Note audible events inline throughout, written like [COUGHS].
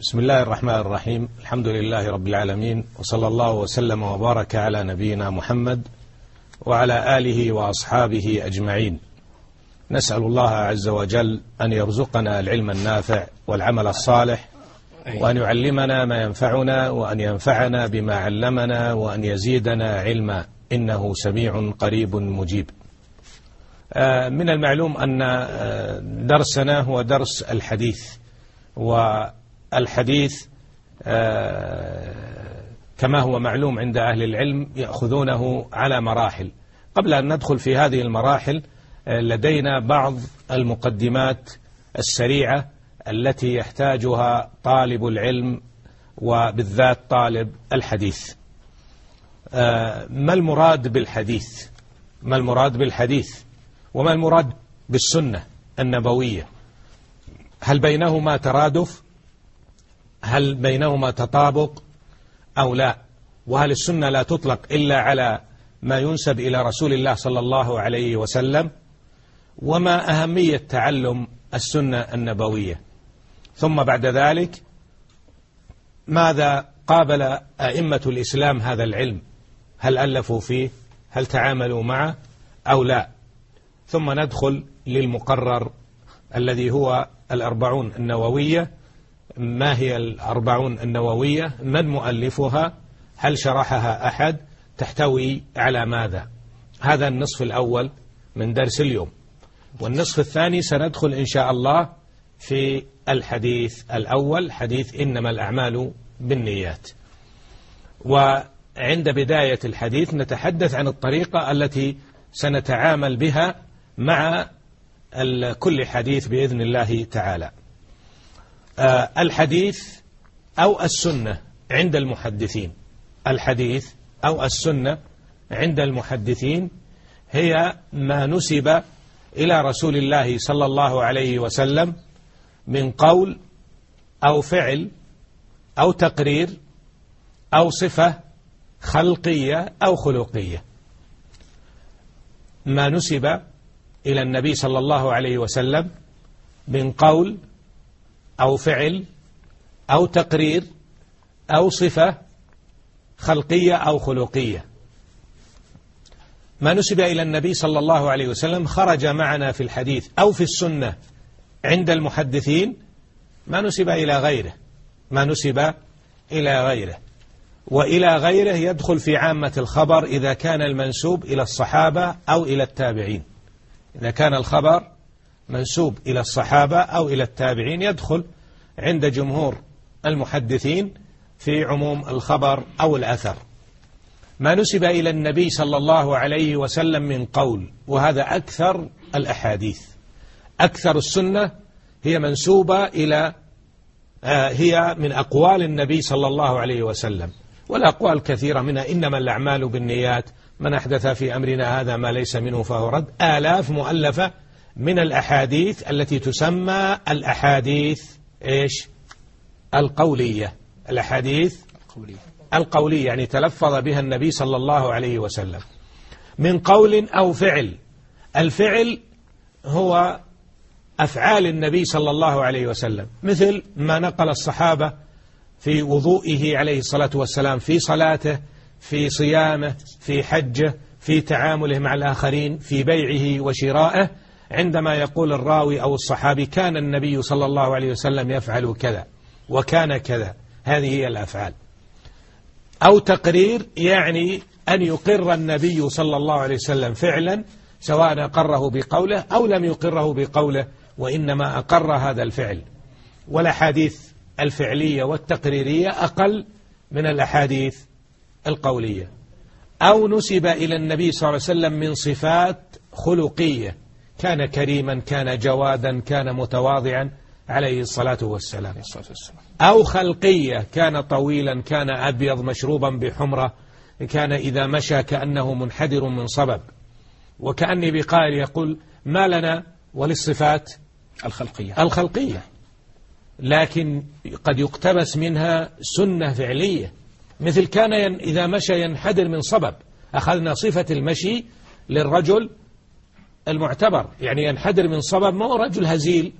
بسم الله الرحمن الرحيم الحمد لله رب العالمين وصلى الله وسلم وبارك على نبينا محمد وعلى آله وأصحابه أجمعين نسأل الله عز وجل أن يرزقنا العلم النافع والعمل الصالح وأن يعلمنا ما ينفعنا وأن ينفعنا بما علمنا وأن يزيدنا علما إنه سميع قريب مجيب من المعلوم أن درسنا هو درس الحديث والحديث كما هو معلوم عند أهل العلم يأخذونه على مراحل. قبل أن ندخل في هذه المراحل لدينا بعض المقدمات السريعة التي يحتاجها طالب العلم وبالذات طالب الحديث. ما المراد بالحديث؟ ما المراد بالحديث؟ وما المراد بالسنة النبوية؟ هل بينهما ترادف؟ هل بينهما تطابق أو لا؟ وهل السنة لا تطلق إلا على ما ينسب إلى رسول الله صلى الله عليه وسلم؟ وما أهمية تعلم السنة النبوية؟ ثم بعد ذلك ماذا قابل أئمة الإسلام هذا العلم؟ هل ألفوا فيه؟ هل تعاملوا معه أو لا؟ ثم ندخل للمقرر الذي هو الأربعون النووية ما هي الأربعون النووية؟ من مؤلفها؟ هل شرحها أحد؟ تحتوي على ماذا؟ هذا النصف الأول من درس اليوم. والنصف الثاني سندخل إن شاء الله في الحديث الأول حديث إنما الأعمال بالنيات. وعند بداية الحديث نتحدث عن الطريقة التي سنتعامل بها مع كل حديث بإذن الله تعالى. الحديث أو السنة عند المحدثين. الحديث أو السنة عند المحدثين هي ما نسب إلى رسول الله صلى الله عليه وسلم من قول أو فعل أو تقرير أو صفة خلقية أو خلقية. ما نسب إلى النبي صلى الله عليه وسلم من قول أو فعل أو تقرير أو صفة خلقية أو خلقية. ما نسب إلى النبي صلى الله عليه وسلم خرج معنا في الحديث أو في السنة عند المحدثين ما نسب إلى غيره ما نسب إلى غيره. وإلى غيره يدخل في عامة الخبر إذا كان المنسوب إلى الصحابة أو إلى التابعين. إذا كان الخبر منسوب إلى الصحابة أو إلى التابعين يدخل عند جمهور المحدثين في عموم الخبر أو الأثر. ما نسب إلى النبي صلى الله عليه وسلم من قول وهذا أكثر الأحاديث. أكثر السنة هي منسوبة إلى هي من أقوال النبي صلى الله عليه وسلم. والأقوال كثيرة منها إنما الأعمال بالنيات من أحدث في أمرنا هذا ما ليس منه فهو رد. آلاف مؤلفة من الأحاديث التي تسمى الأحاديث إيش؟ القولية. الأحاديث القولية. القولية يعني تلفظ بها النبي صلى الله عليه وسلم. من قول أو فعل. الفعل هو أفعال النبي صلى الله عليه وسلم. مثل ما نقل الصحابة في وضوئه عليه الصلاة والسلام في صلاته في صيامه في حجه في تعامله مع الآخرين في بيعه وشرائه عندما يقول الراوي أو الصحابي كان النبي صلى الله عليه وسلم يفعل كذا وكان كذا هذه هي الأفعال. أو تقرير يعني أن يقر النبي صلى الله عليه وسلم فعلا سواء أقره بقوله أو لم يقره بقوله وإنما أقر هذا الفعل. والأحاديث الفعلية والتقريرية أقل من الأحاديث القولية. أو نسب إلى النبي صلى الله عليه وسلم من صفات خلقية. كان كريما كان جوادا كان متواضعا عليه الصلاة والسلام. أو خلقية كان طويلا كان أبيض مشروبا بحمرة كان إذا مشى كأنه منحدر من صبب. وكأني بقائل يقول ما لنا وللصفات؟ الخلقية. الخلقية. لكن قد يقتبس منها سنة فعلية. مثل كان إذا مشى ينحدر من صبب. أخذنا صفة المشي للرجل المعتبر يعني ينحدر من صبب ما هو رجل هزيل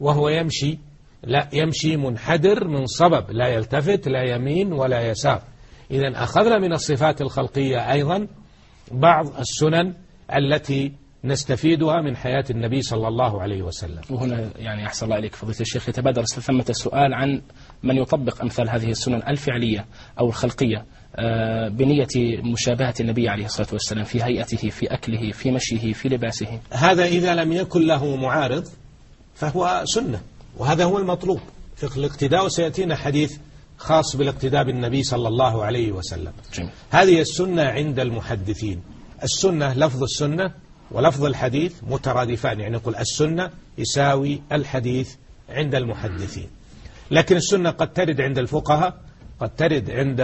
وهو يمشي؟ لا يمشي منحدر من صبب لا يلتفت لا يمين ولا يسار. إذا أخذنا من الصفات الخلقية أيضا بعض السنن التي نستفيدها من حياة النبي صلى الله عليه وسلم. وهنا يعني أحسن الله إليك فضيلة الشيخ يتبادر ثمة السؤال عن من يطبق أمثال هذه السنن الفعلية أو الخلقية آه، بنية مشابهة النبي عليه الصلاة والسلام في هيئته في أكله في مشيه في لباسه. هذا إذا لم يكن له معارض فهو سنة وهذا هو المطلوب. في الاقتداء وسيأتينا حديث خاص بالاقتداء بالنبي صلى الله عليه وسلم. جميل. هذه السنة عند المحدثين. السنة لفظ السنة ولفظ الحديث مترادفان يعني نقول السنة يساوي الحديث عند المحدثين. لكن السنة قد ترد عند الفقهاء قد ترد عند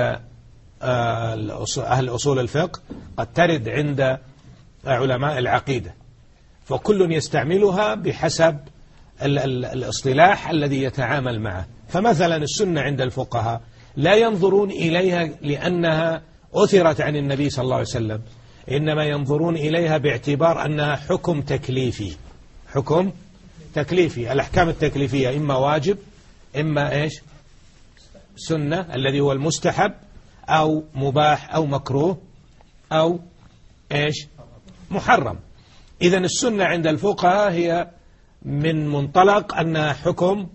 آه، أهل أصول الفقه قد ترد عند علماء العقيدة. فكل يستعملها بحسب الاصطلاح الذي يتعامل معه. فمثلا السنة عند الفقهاء لا ينظرون إليها لأنها أثرت عن النبي صلى الله عليه وسلم إنما ينظرون إليها باعتبار أنها حكم تكليفي. حكم تكليفي. الأحكام التكليفية إما واجب إما إيش؟ سنة الذي هو المستحب أو مباح أو مكروه أو إيش؟ محرم. إذا السنة عند الفقهاء هي من منطلق أنها حكم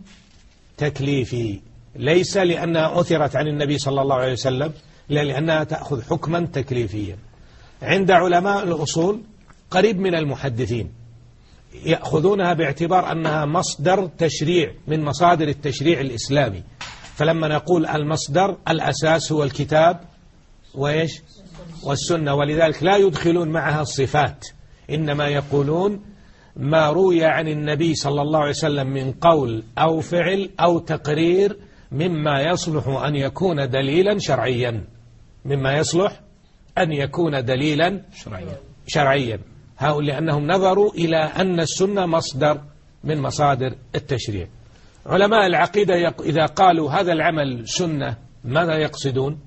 تكليفي ليس لأنها أثرت عن النبي صلى الله عليه وسلم لا لأنها تأخذ حكما تكليفيا. عند علماء الأصول قريب من المحدثين. يأخذونها باعتبار أنها مصدر تشريع من مصادر التشريع الإسلامي. فلما نقول المصدر الأساس هو الكتاب وإيش؟ والسنة. ولذلك لا يدخلون معها الصفات إنما يقولون ما روي عن النبي صلى الله عليه وسلم من قول أو فعل أو تقرير مما يصلح أن يكون دليلا شرعيا. مما يصلح أن يكون دليلا شرعيا. شرعيا. هؤلاء لأنهم نظروا إلى أن السنة مصدر من مصادر التشريع. علماء العقيدة إذا قالوا هذا العمل سنة ماذا يقصدون؟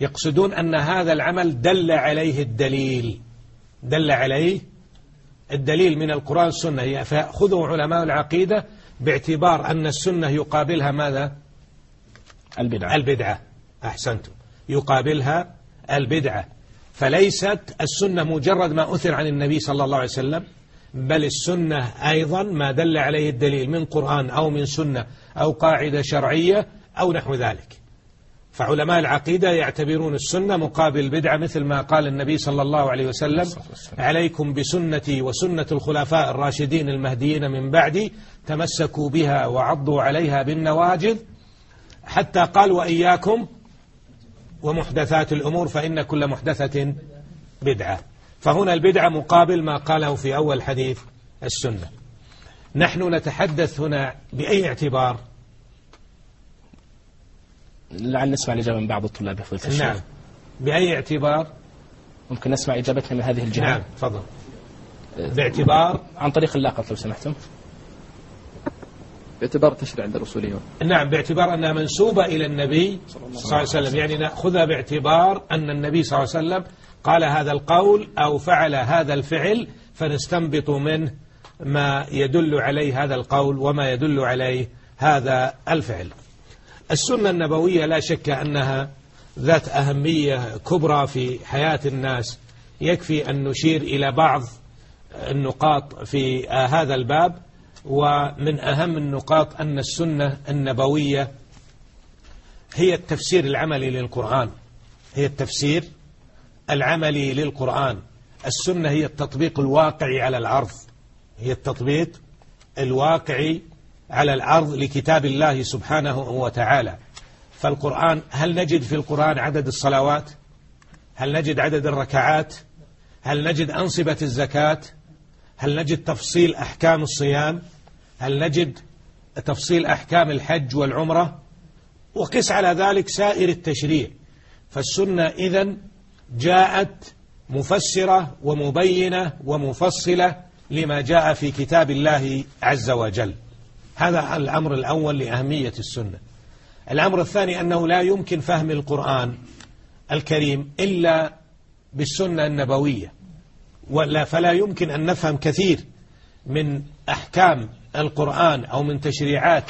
يقصدون أن هذا العمل دل عليه الدليل. دل عليه الدليل من القرآن والسنة. فيأخذه علماء العقيدة باعتبار أن السنة يقابلها ماذا؟ البدعة. البدعة. أحسنتم. يقابلها البدعة. فليست السنة مجرد ما أثر عن النبي صلى الله عليه وسلم بل السنة أيضا ما دل عليه الدليل من قرآن أو من سنة أو قاعدة شرعية أو نحو ذلك. فعلماء العقيدة يعتبرون السنة مقابل البدعة مثل ما قال النبي صلى الله عليه وسلم. عليكم بسنتي وسنة الخلفاء الراشدين المهديين من بعدي تمسكوا بها وعضوا عليها بالنواجذ حتى قال وإياكم ومحدثات الأمور فإن كل محدثة بدعة. فهنا البدعة مقابل ما قاله في أول حديث السنة. نحن نتحدث هنا بأي اعتبار؟ لعل نسمع الإجابة من بعض الطلاب يا نعم. بأي اعتبار؟ ممكن نسمع إجابتنا من هذه الجهة. نعم تفضل. باعتبار؟ عن طريق اللاقط لو سمحتم. باعتبار التشريع عند الأصوليون. نعم باعتبار أنها منسوبة إلى النبي صلى الله عليه وسلم. يعني نأخذها باعتبار أن النبي صلى الله عليه وسلم قال هذا القول أو فعل هذا الفعل فنستنبط منه ما يدل عليه هذا القول وما يدل عليه هذا الفعل. السنة النبوية لا شك أنها ذات أهمية كبرى في حياة الناس. يكفي أن نشير إلى بعض النقاط في هذا الباب. ومن أهم النقاط أن السنة النبوية هي التفسير العملي للقرآن. هي التفسير العملي للقرآن. السنة هي التطبيق الواقعي على الأرض هي التطبيق الواقعي على الأرض لكتاب الله سبحانه وتعالى. فالقرآن هل نجد في القرآن عدد الصلوات؟ هل نجد عدد الركعات؟ هل نجد أنصبة الزكاة؟ هل نجد تفصيل أحكام الصيام؟ هل نجد تفصيل أحكام الحج والعمرة؟ وقس على ذلك سائر التشريع. فالسنة إذن جاءت مفسرة ومبينة ومفصلة لما جاء في كتاب الله عز وجل. هذا الأمر الأول لأهمية السنة. الأمر الثاني أنه لا يمكن فهم القرآن الكريم إلا بالسنة النبوية. ولا فلا يمكن أن نفهم كثير من أحكام القرآن أو من تشريعات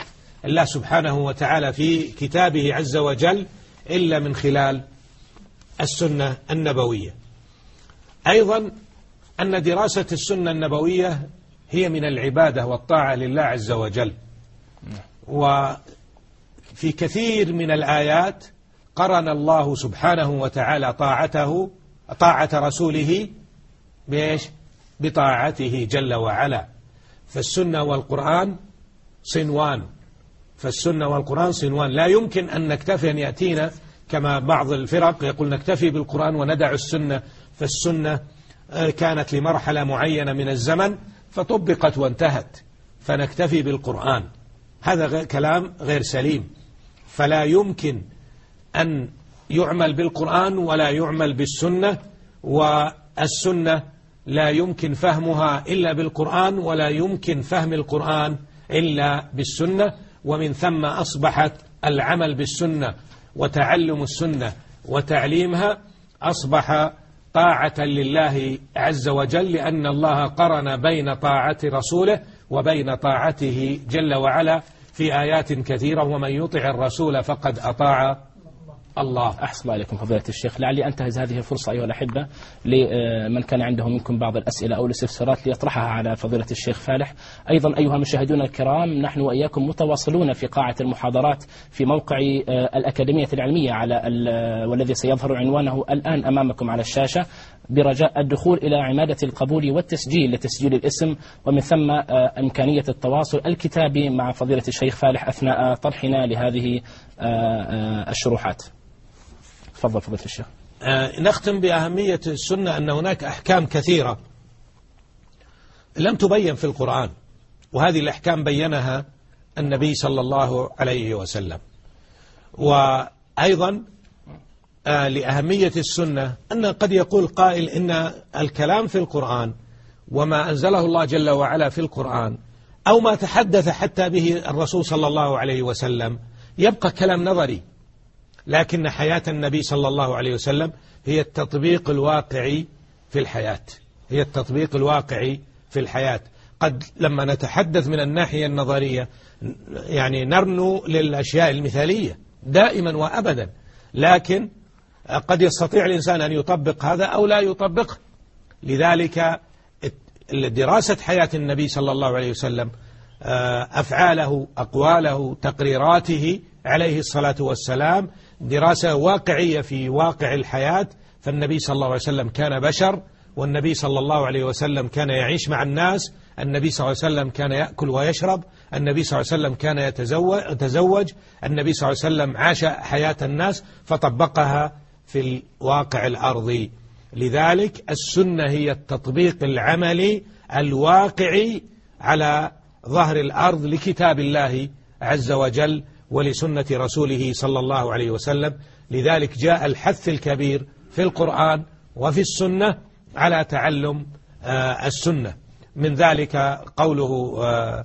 الله سبحانه وتعالى في كتابه عز وجل إلا من خلال السنة النبوية. أيضا أن دراسة السنة النبوية هي من العبادة والطاعة لله عز وجل. وفي كثير من الآيات قرن الله سبحانه وتعالى طاعته طاعة رسوله بإيش؟ بطاعته جل وعلا. فالسنة والقرآن صنوان. فالسنة والقرآن صنوان. لا يمكن أن نكتفي أن يأتينا كما بعض الفرق يقول نكتفي بالقرآن وندع السنة. فالسنة آه، كانت لمرحلة معينة من الزمن فطبقت وانتهت. فنكتفي بالقرآن. هذا كلام غير سليم. فلا يمكن أن يعمل بالقرآن ولا يعمل بالسنة. والسنة لا يمكن فهمها إلا بالقرآن ولا يمكن فهم القرآن إلا بالسنة. ومن ثم أصبحت العمل بالسنة وتعلم السنة وتعليمها أصبح طاعة لله عز وجل لأن الله قرن بين طاعة رسوله وبين طاعته جل وعلا في آيات كثيرة. ومن يطع الرسول فقد أطاع الله أحسن عليكم فضيلة الشيخ. لعلي أنتهز هذه الفرصة أيها الأحبة لمن كان عنده منكم بعض الأسئلة أو الاستفسارات ليطرحها على فضيلة الشيخ فالح. أيضا أيها المشاهدون الكرام نحن وإياكم متواصلون في قاعة المحاضرات في موقع آه، الأكاديمية العلمية على والذي سيظهر عنوانه الآن أمامكم على الشاشة برجاء الدخول إلى عمادة القبول والتسجيل لتسجيل الاسم ومن ثم آه، إمكانية التواصل الكتابي مع فضيلة الشيخ فالح أثناء طرحنا لهذه آه، الشروحات. تفضل فضيلة الشيخ آه نختم بأهمية السنة أن هناك أحكام كثيرة لم تبين في القرآن وهذه الأحكام بينها النبي صلى الله عليه وسلم. وأيضا آه لأهمية السنة أن قد يقول قائل إن الكلام في القرآن وما أنزله الله جل وعلا في القرآن أو ما تحدث حتى به الرسول صلى الله عليه وسلم يبقى كلام نظري. لكن حياة النبي صلى الله عليه وسلم هي التطبيق الواقعي في الحياة. هي التطبيق الواقعي في الحياة. قد لما نتحدث من الناحية النظرية يعني نرنو للأشياء المثالية دائما وأبدا. لكن قد يستطيع الإنسان أن يطبق هذا أو لا يطبقه. لذلك دراسة حياة النبي صلى الله عليه وسلم أفعاله أقواله تقريراته عليه الصلاة والسلام دراسة واقعية في واقع الحياة. فالنبي صلى الله عليه وسلم كان بشر والنبي صلى الله عليه وسلم كان يعيش مع الناس النبي صلى الله عليه وسلم كان يأكل ويشرب النبي صلى الله عليه وسلم كان يتزوج النبي صلى الله عليه وسلم عاش حياة الناس فطبقها في الواقع الأرضي. لذلك السنة هي التطبيق العملي الواقعي على ظهر الأرض لكتاب الله عز وجل ولسنة رسوله صلى الله عليه وسلم. لذلك جاء الحث الكبير في القرآن وفي السنة على تعلم آه، السنة. من ذلك قوله آه،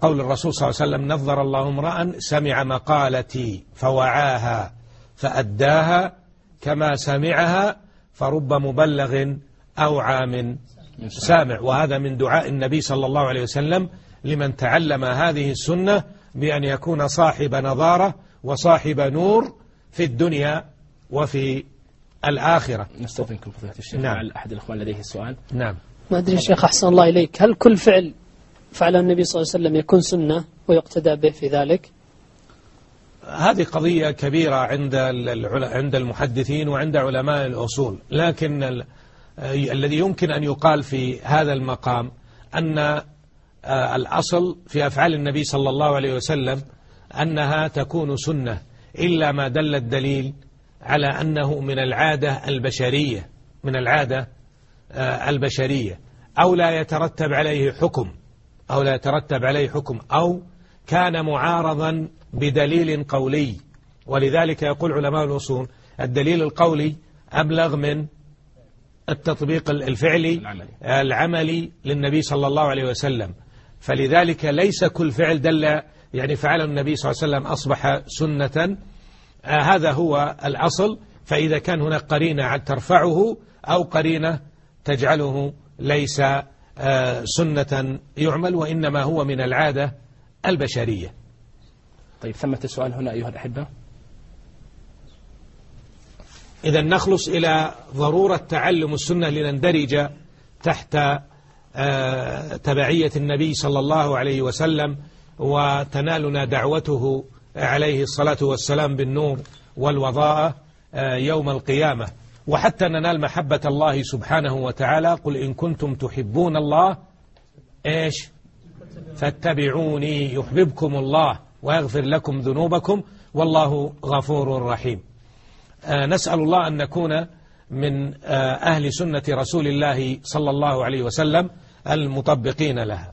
قول الرسول صلى الله عليه وسلم نظر الله امرأ سمع مقالتي فوعاها فأداها كما سمعها فرب مبلغ أو عام سامع. وهذا من دعاء النبي صلى الله عليه وسلم لمن تعلم هذه السنة بأن يكون صاحب نظارة وصاحب نور في الدنيا وفي الآخرة. نستأذنكم فضيلة الشيخ نعم. أحد الأخوان لديه السؤال نعم. ما أدري الشيخ أحسن الله إليك. هل كل فعل فعل النبي صلى الله عليه وسلم يكون سنة ويقتدى به في ذلك؟ هذه قضية كبيرة عند عند المحدثين وعند علماء الأصول. لكن الذي يمكن أن يقال في هذا المقام أن الأصل في أفعال النبي صلى الله عليه وسلم أنها تكون سنة إلا ما دل الدليل على أنه من العادة البشرية من العادة آه، البشرية. أو لا يترتب عليه حكم أو لا يترتب عليه حكم أو كان معارضا بدليل قولي. ولذلك يقول علماء الأصول الدليل القولي أبلغ من التطبيق الفعلي العملي للنبي صلى الله عليه وسلم. فلذلك ليس كل فعل دل يعني فعل النبي صلى الله عليه وسلم أصبح سنة. آه هذا هو الأصل. فإذا كان هناك قرينة ترفعه أو قرينة تجعله ليس آه، سنة يعمل وإنما هو من العادة البشرية. طيب ثمة سؤال هنا أيها الأحبة. إذا نخلص إلى ضرورة تعلم السنة لنندرج تحت تبعية النبي صلى الله عليه وسلم وتنالنا دعوته عليه الصلاة والسلام بالنور والوضاءة آه، يوم القيامة. وحتى ننال محبة الله سبحانه وتعالى قل إن كنتم تحبون الله إيش؟ فاتبعوني يحببكم الله ويغفر لكم ذنوبكم والله غفور رحيم. آه، نسأل الله أن نكون من آه، أهل سنة رسول الله صلى الله عليه وسلم المطبقين لها.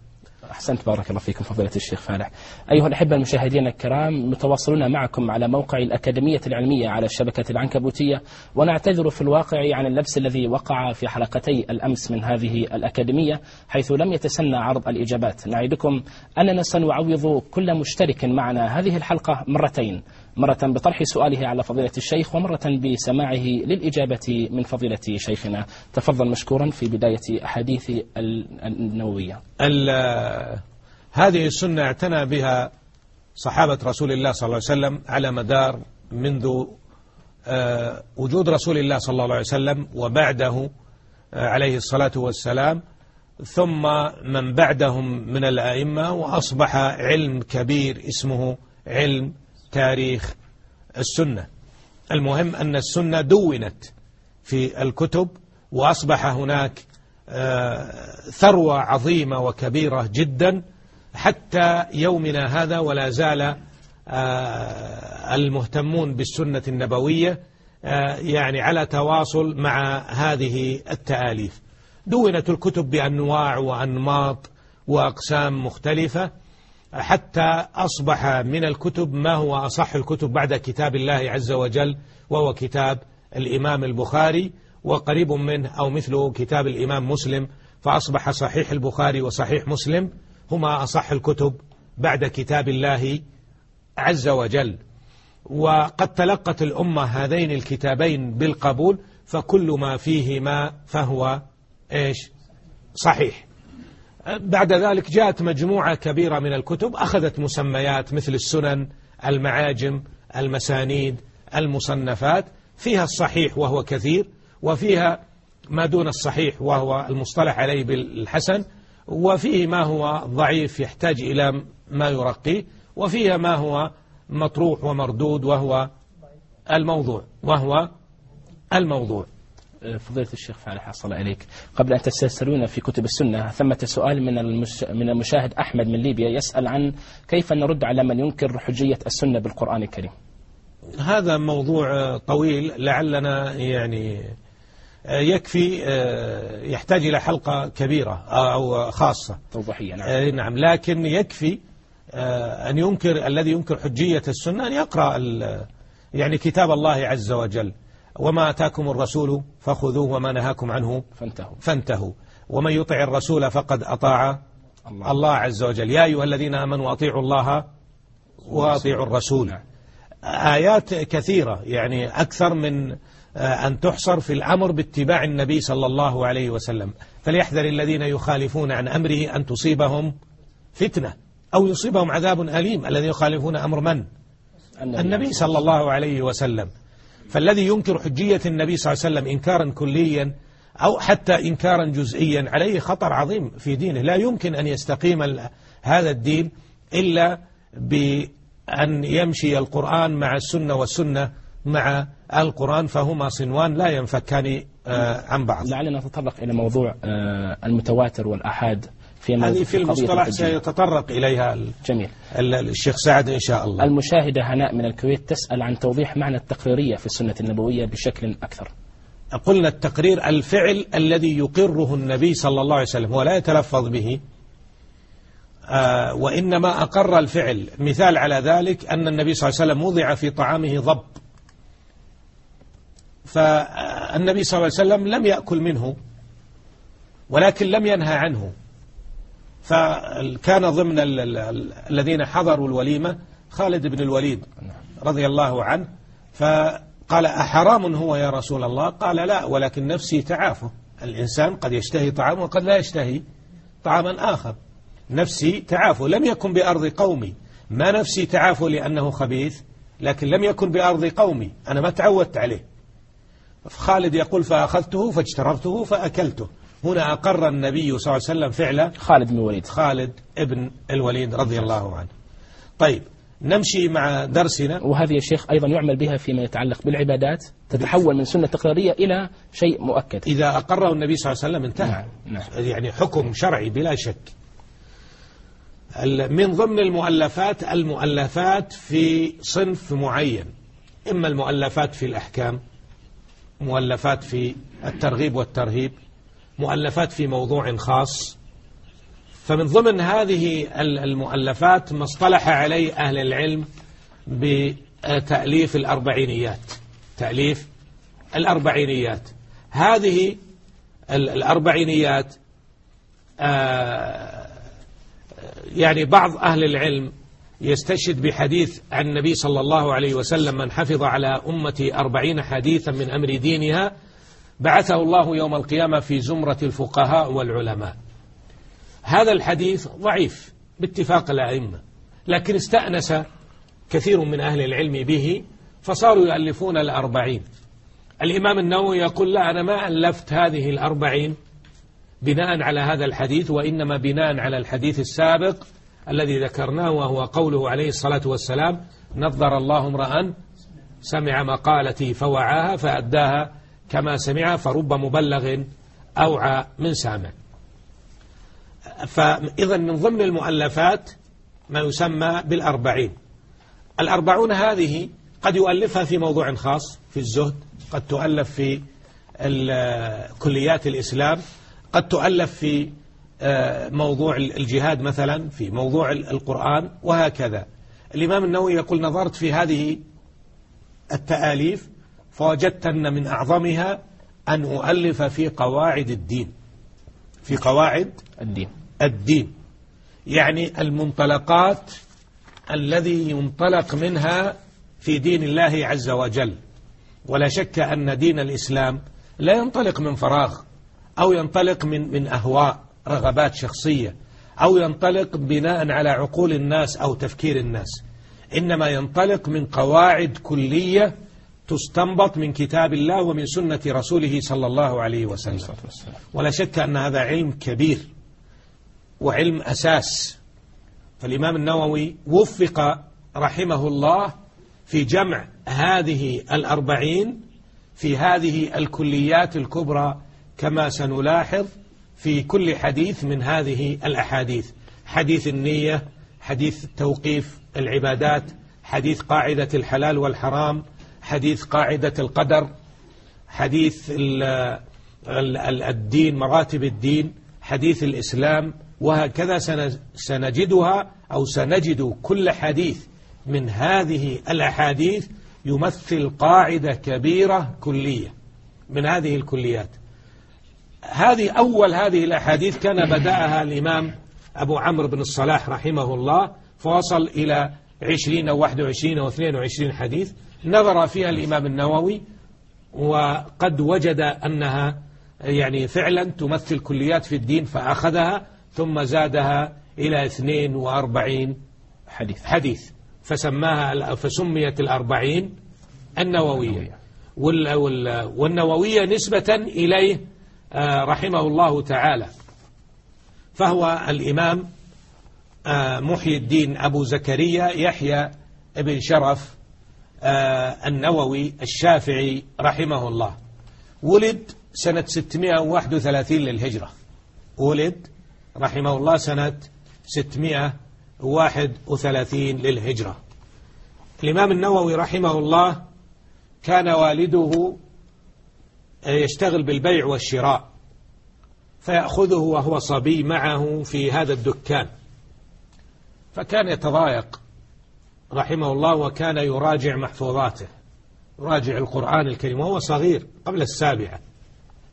أحسنت بارك الله فيكم فضيلة الشيخ فالح. أيها الأحبة المشاهدين الكرام متواصلون معكم على موقع الأكاديمية العلمية على الشبكة العنكبوتية ونعتذر في الواقع عن اللبس الذي وقع في حلقتي الأمس من هذه الأكاديمية حيث لم يتسنى عرض الإجابات. نعدكم أننا سنعوض كل مشترك معنا هذه الحلقة مرتين. مرة بطرح سؤاله على فضيلة الشيخ ومرة بسماعه للإجابة من فضيلة شيخنا. تفضل مشكورا في بداية أحاديث النووية. ال- هذه السنة اعتنى بها صحابة رسول الله صلى الله عليه وسلم على مدار منذ آه، وجود رسول الله صلى الله عليه وسلم وبعده آه، عليه الصلاة والسلام. ثم من بعدهم من الأئمة وأصبح علم كبير اسمه علم تاريخ السنة. المهم أن السنة دونت في الكتب وأصبح هناك آه، ثروة عظيمة وكبيرة جدا. حتى يومنا هذا ولا زال آه، المهتمون بالسنة النبوية آه، يعني على تواصل مع هذه التآليف. دونت الكتب بأنواع وأنماط وأقسام مختلفة. حتى أصبح من الكتب ما هو أصح الكتب بعد كتاب الله عز وجل وهو كتاب الإمام البخاري وقريب منه أو مثله كتاب الإمام مسلم فأصبح صحيح البخاري وصحيح مسلم هما أصح الكتب بعد كتاب الله عز وجل. وقد تلقت الأمة هذين الكتابين بالقبول فكل ما فيهما فهو إيش؟ صحيح. بعد ذلك جاءت مجموعة كبيرة من الكتب أخذت مسميات مثل السنن المعاجم المسانيد المصنفات فيها الصحيح وهو كثير وفيها ما دون الصحيح وهو المصطلح عليه بالحسن وفيه ما هو ضعيف يحتاج إلى ما يرقيه وفيها ما هو مطروح ومردود وهو الموضوع وهو الموضوع. فضيلة الشيخ فالح أصل إليك. قبل أن تسترسلون في كتب السنة ثمة سؤال من المش... من المشاهد أحمد من ليبيا يسأل عن كيف نرد على من ينكر حجية السنة بالقرآن الكريم. هذا موضوع طويل لعلنا يعني يكفي يحتاج إلى حلقة كبيرة أو خاصة. توضيحية نعم. آه، نعم. لكن يكفي آه، أن ينكر الذي ينكر حجية السنة أن يقرأ يعني كتاب الله عز وجل. وما أتاكم الرسول فخذوه وما نهاكم عنه فانتهوا. فانتهوا. ومن يطع الرسول فقد أطاع الله. الله عز وجل. يا أيها الذين آمنوا أطيعوا الله وأطيعوا الرسول. نعم. آيات كثيرة يعني أكثر من آه، أن تحصر في الأمر باتباع النبي صلى الله عليه وسلم. فليحذر الذين يخالفون عن أمره أن تصيبهم فتنة أو يصيبهم عذاب أليم. الذين يخالفون أمر من؟ النبي. صلى الله عليه وسلم. فالذي ينكر حجية النبي صلى الله عليه وسلم إنكارا كليا أو حتى إنكارا جزئيا عليه خطر عظيم في دينه. لا يمكن أن يستقيم هذا الدين إلا بأن يمشي القرآن مع السنة والسنة مع القرآن فهما صنوان لا ينفكان آه، عن بعض. لعلنا نتطرق إلى موضوع آه، المتواتر والآحاد. في هذه في المصطلح. سيتطرق إليها جميل. ال- الشيخ سعد إن شاء الله. المشاهدة هناء من الكويت تسأل عن توضيح معنى التقريرية في السنة النبوية بشكل أكثر. قلنا التقرير الفعل الذي يقره النبي صلى الله عليه وسلم ولا يتلفظ به. آه وإنما أقر الفعل. مثال على ذلك أن النبي صلى الله عليه وسلم وضع في طعامه ضب. فالنبي صلى الله عليه وسلم لم يأكل منه ولكن لم ينهى عنه. فكان ضمن ال- ال- ال- الذين حضروا الوليمة خالد بن الوليد رضي الله عنه فقال أحرام هو يا رسول الله؟ قال لا ولكن نفسي تعافه. الإنسان قد يشتهي طعام وقد لا يشتهي طعاما آخر. نفسي تعافوا لم يكن بأرض قومي. ما نفسي تعافوا لأنه خبيث لكن لم يكن بأرض قومي. أنا ما تعودت عليه. خالد يقول فأخذته فاجتربته فأكلته. هنا أقر النبي صلى الله عليه وسلم فعل خالد بن الوليد. خالد ابن الوليد رضي الله عنه. طيب نمشي مع درسنا. وهذه يا شيخ أيضا يعمل بها فيما يتعلق بالعبادات تتحول من سنة تقريرية إلى شيء مؤكد. إذا أقره النبي صلى الله عليه وسلم انتهى. نعم، نعم. يعني حكم شرعي بلا شك. من ضمن المؤلفات المؤلفات في صنف معين. إما المؤلفات في الأحكام مؤلفات في الترغيب والترهيب. مؤلفات في موضوع خاص. فمن ضمن هذه ال- المؤلفات ما اصطلح عليه أهل العلم بتأليف الأربعينيات. تأليف الأربعينيات. هذه ال- الأربعينيات آه، يعني بعض أهل العلم يستشهد بحديث عن النبي صلى الله عليه وسلم من حفظ على أمتي أربعين حديثا من أمر دينها بعثه الله يوم القيامة في زمرة الفقهاء والعلماء. هذا الحديث ضعيف باتفاق الأئمة لكن استأنس كثير من أهل العلم به فصاروا يؤلفون الأربعين. الإمام النووي يقول لا أنا ما ألفت هذه الأربعين بناء على هذا الحديث وإنما بناء على الحديث السابق الذي ذكرناه وهو قوله عليه الصلاة والسلام نظر الله امرأ سمع مقالتي فوعاها فأداها كما سمعها فرب مبلغ أوعى من سامع. فإذا من ضمن المؤلفات ما يسمى بالأربعين. الأربعون هذه قد يؤلفها في موضوع خاص في الزهد قد تؤلف في كليات الإسلام قد تؤلف في آه، موضوع الجهاد مثلا في موضوع القرآن وهكذا. الإمام النووي يقول نظرت في هذه التآليف فوجدت أن من أعظمها أن أؤلف في قواعد الدين. في قواعد الدين. الدين. يعني المنطلقات الذي ينطلق منها في دين الله عز وجل. ولا شك أن دين الإسلام لا ينطلق من فراغ أو ينطلق من من أهواء رغبات شخصية أو ينطلق بناء على عقول الناس أو تفكير الناس. إنما ينطلق من قواعد كلية تستنبط من كتاب الله ومن سنة رسوله صلى الله عليه وسلم. ولا شك أن هذا علم كبير وعلم أساس. فالإمام النووي وفق رحمه الله في جمع هذه الأربعين في هذه الكليات الكبرى كما سنلاحظ في كل حديث من هذه الأحاديث. حديث النية حديث توقيف العبادات حديث قاعدة الحلال والحرام حديث قاعدة القدر حديث ال ال ال الدين مراتب الدين حديث الإسلام وهكذا سن- سنجدها أو سنجد كل حديث من هذه الأحاديث يمثل قاعدة كبيرة كلية من هذه الكليات. هذه أول هذه الأحاديث كان بدأها الإمام أبو عمرو بن الصلاح رحمه الله فوصل إلى عشرين أو واحد وعشرين أو اثنين وعشرين حديث. نظر فيها الإمام النووي وقد وجد أنها يعني فعلا تمثل كليات في الدين فأخذها ثم زادها إلى 42 حديث حديث. فسماها فسميت الأربعين النووية. وال وال والنووية نسبة إليه آه، رحمه الله تعالى. فهو الإمام آه، محي الدين أبو زكريا يحيى بن شرف النووي الشافعي رحمه الله. ولد سنة 631 للهجرة. ولد رحمه الله سنة 631 للهجرة. الإمام النووي رحمه الله كان والده يشتغل بالبيع والشراء فيأخذه وهو صبي معه في هذا الدكان. فكان يتضايق. رحمه الله وكان يراجع محفوظاته يراجع القرآن الكريم وهو صغير قبل السابعة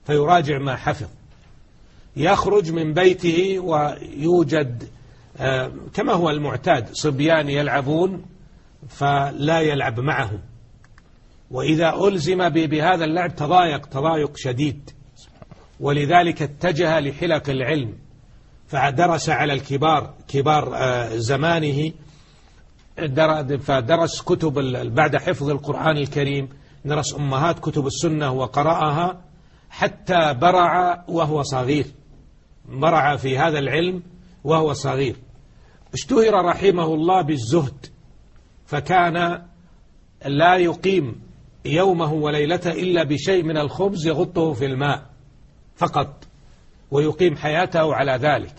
فيراجع ما حفظ. يخرج من بيته ويوجد آه، كما هو المعتاد صبيان يلعبون فلا يلعب معهم. وإذا ألزم بهذا اللعب تضايق تضايق شديد. ولذلك اتجه لحلق العلم فدرس على الكبار كبار آه، زمانه فدرس كتب بعد حفظ القرآن الكريم درس أمهات كتب السنة وقرأها حتى برع وهو صغير. برع في هذا العلم وهو صغير. اشتهر رحمه الله بالزهد فكان لا يقيم يومه وليلته إلا بشيء من الخبز يغطه في الماء فقط ويقيم حياته على ذلك.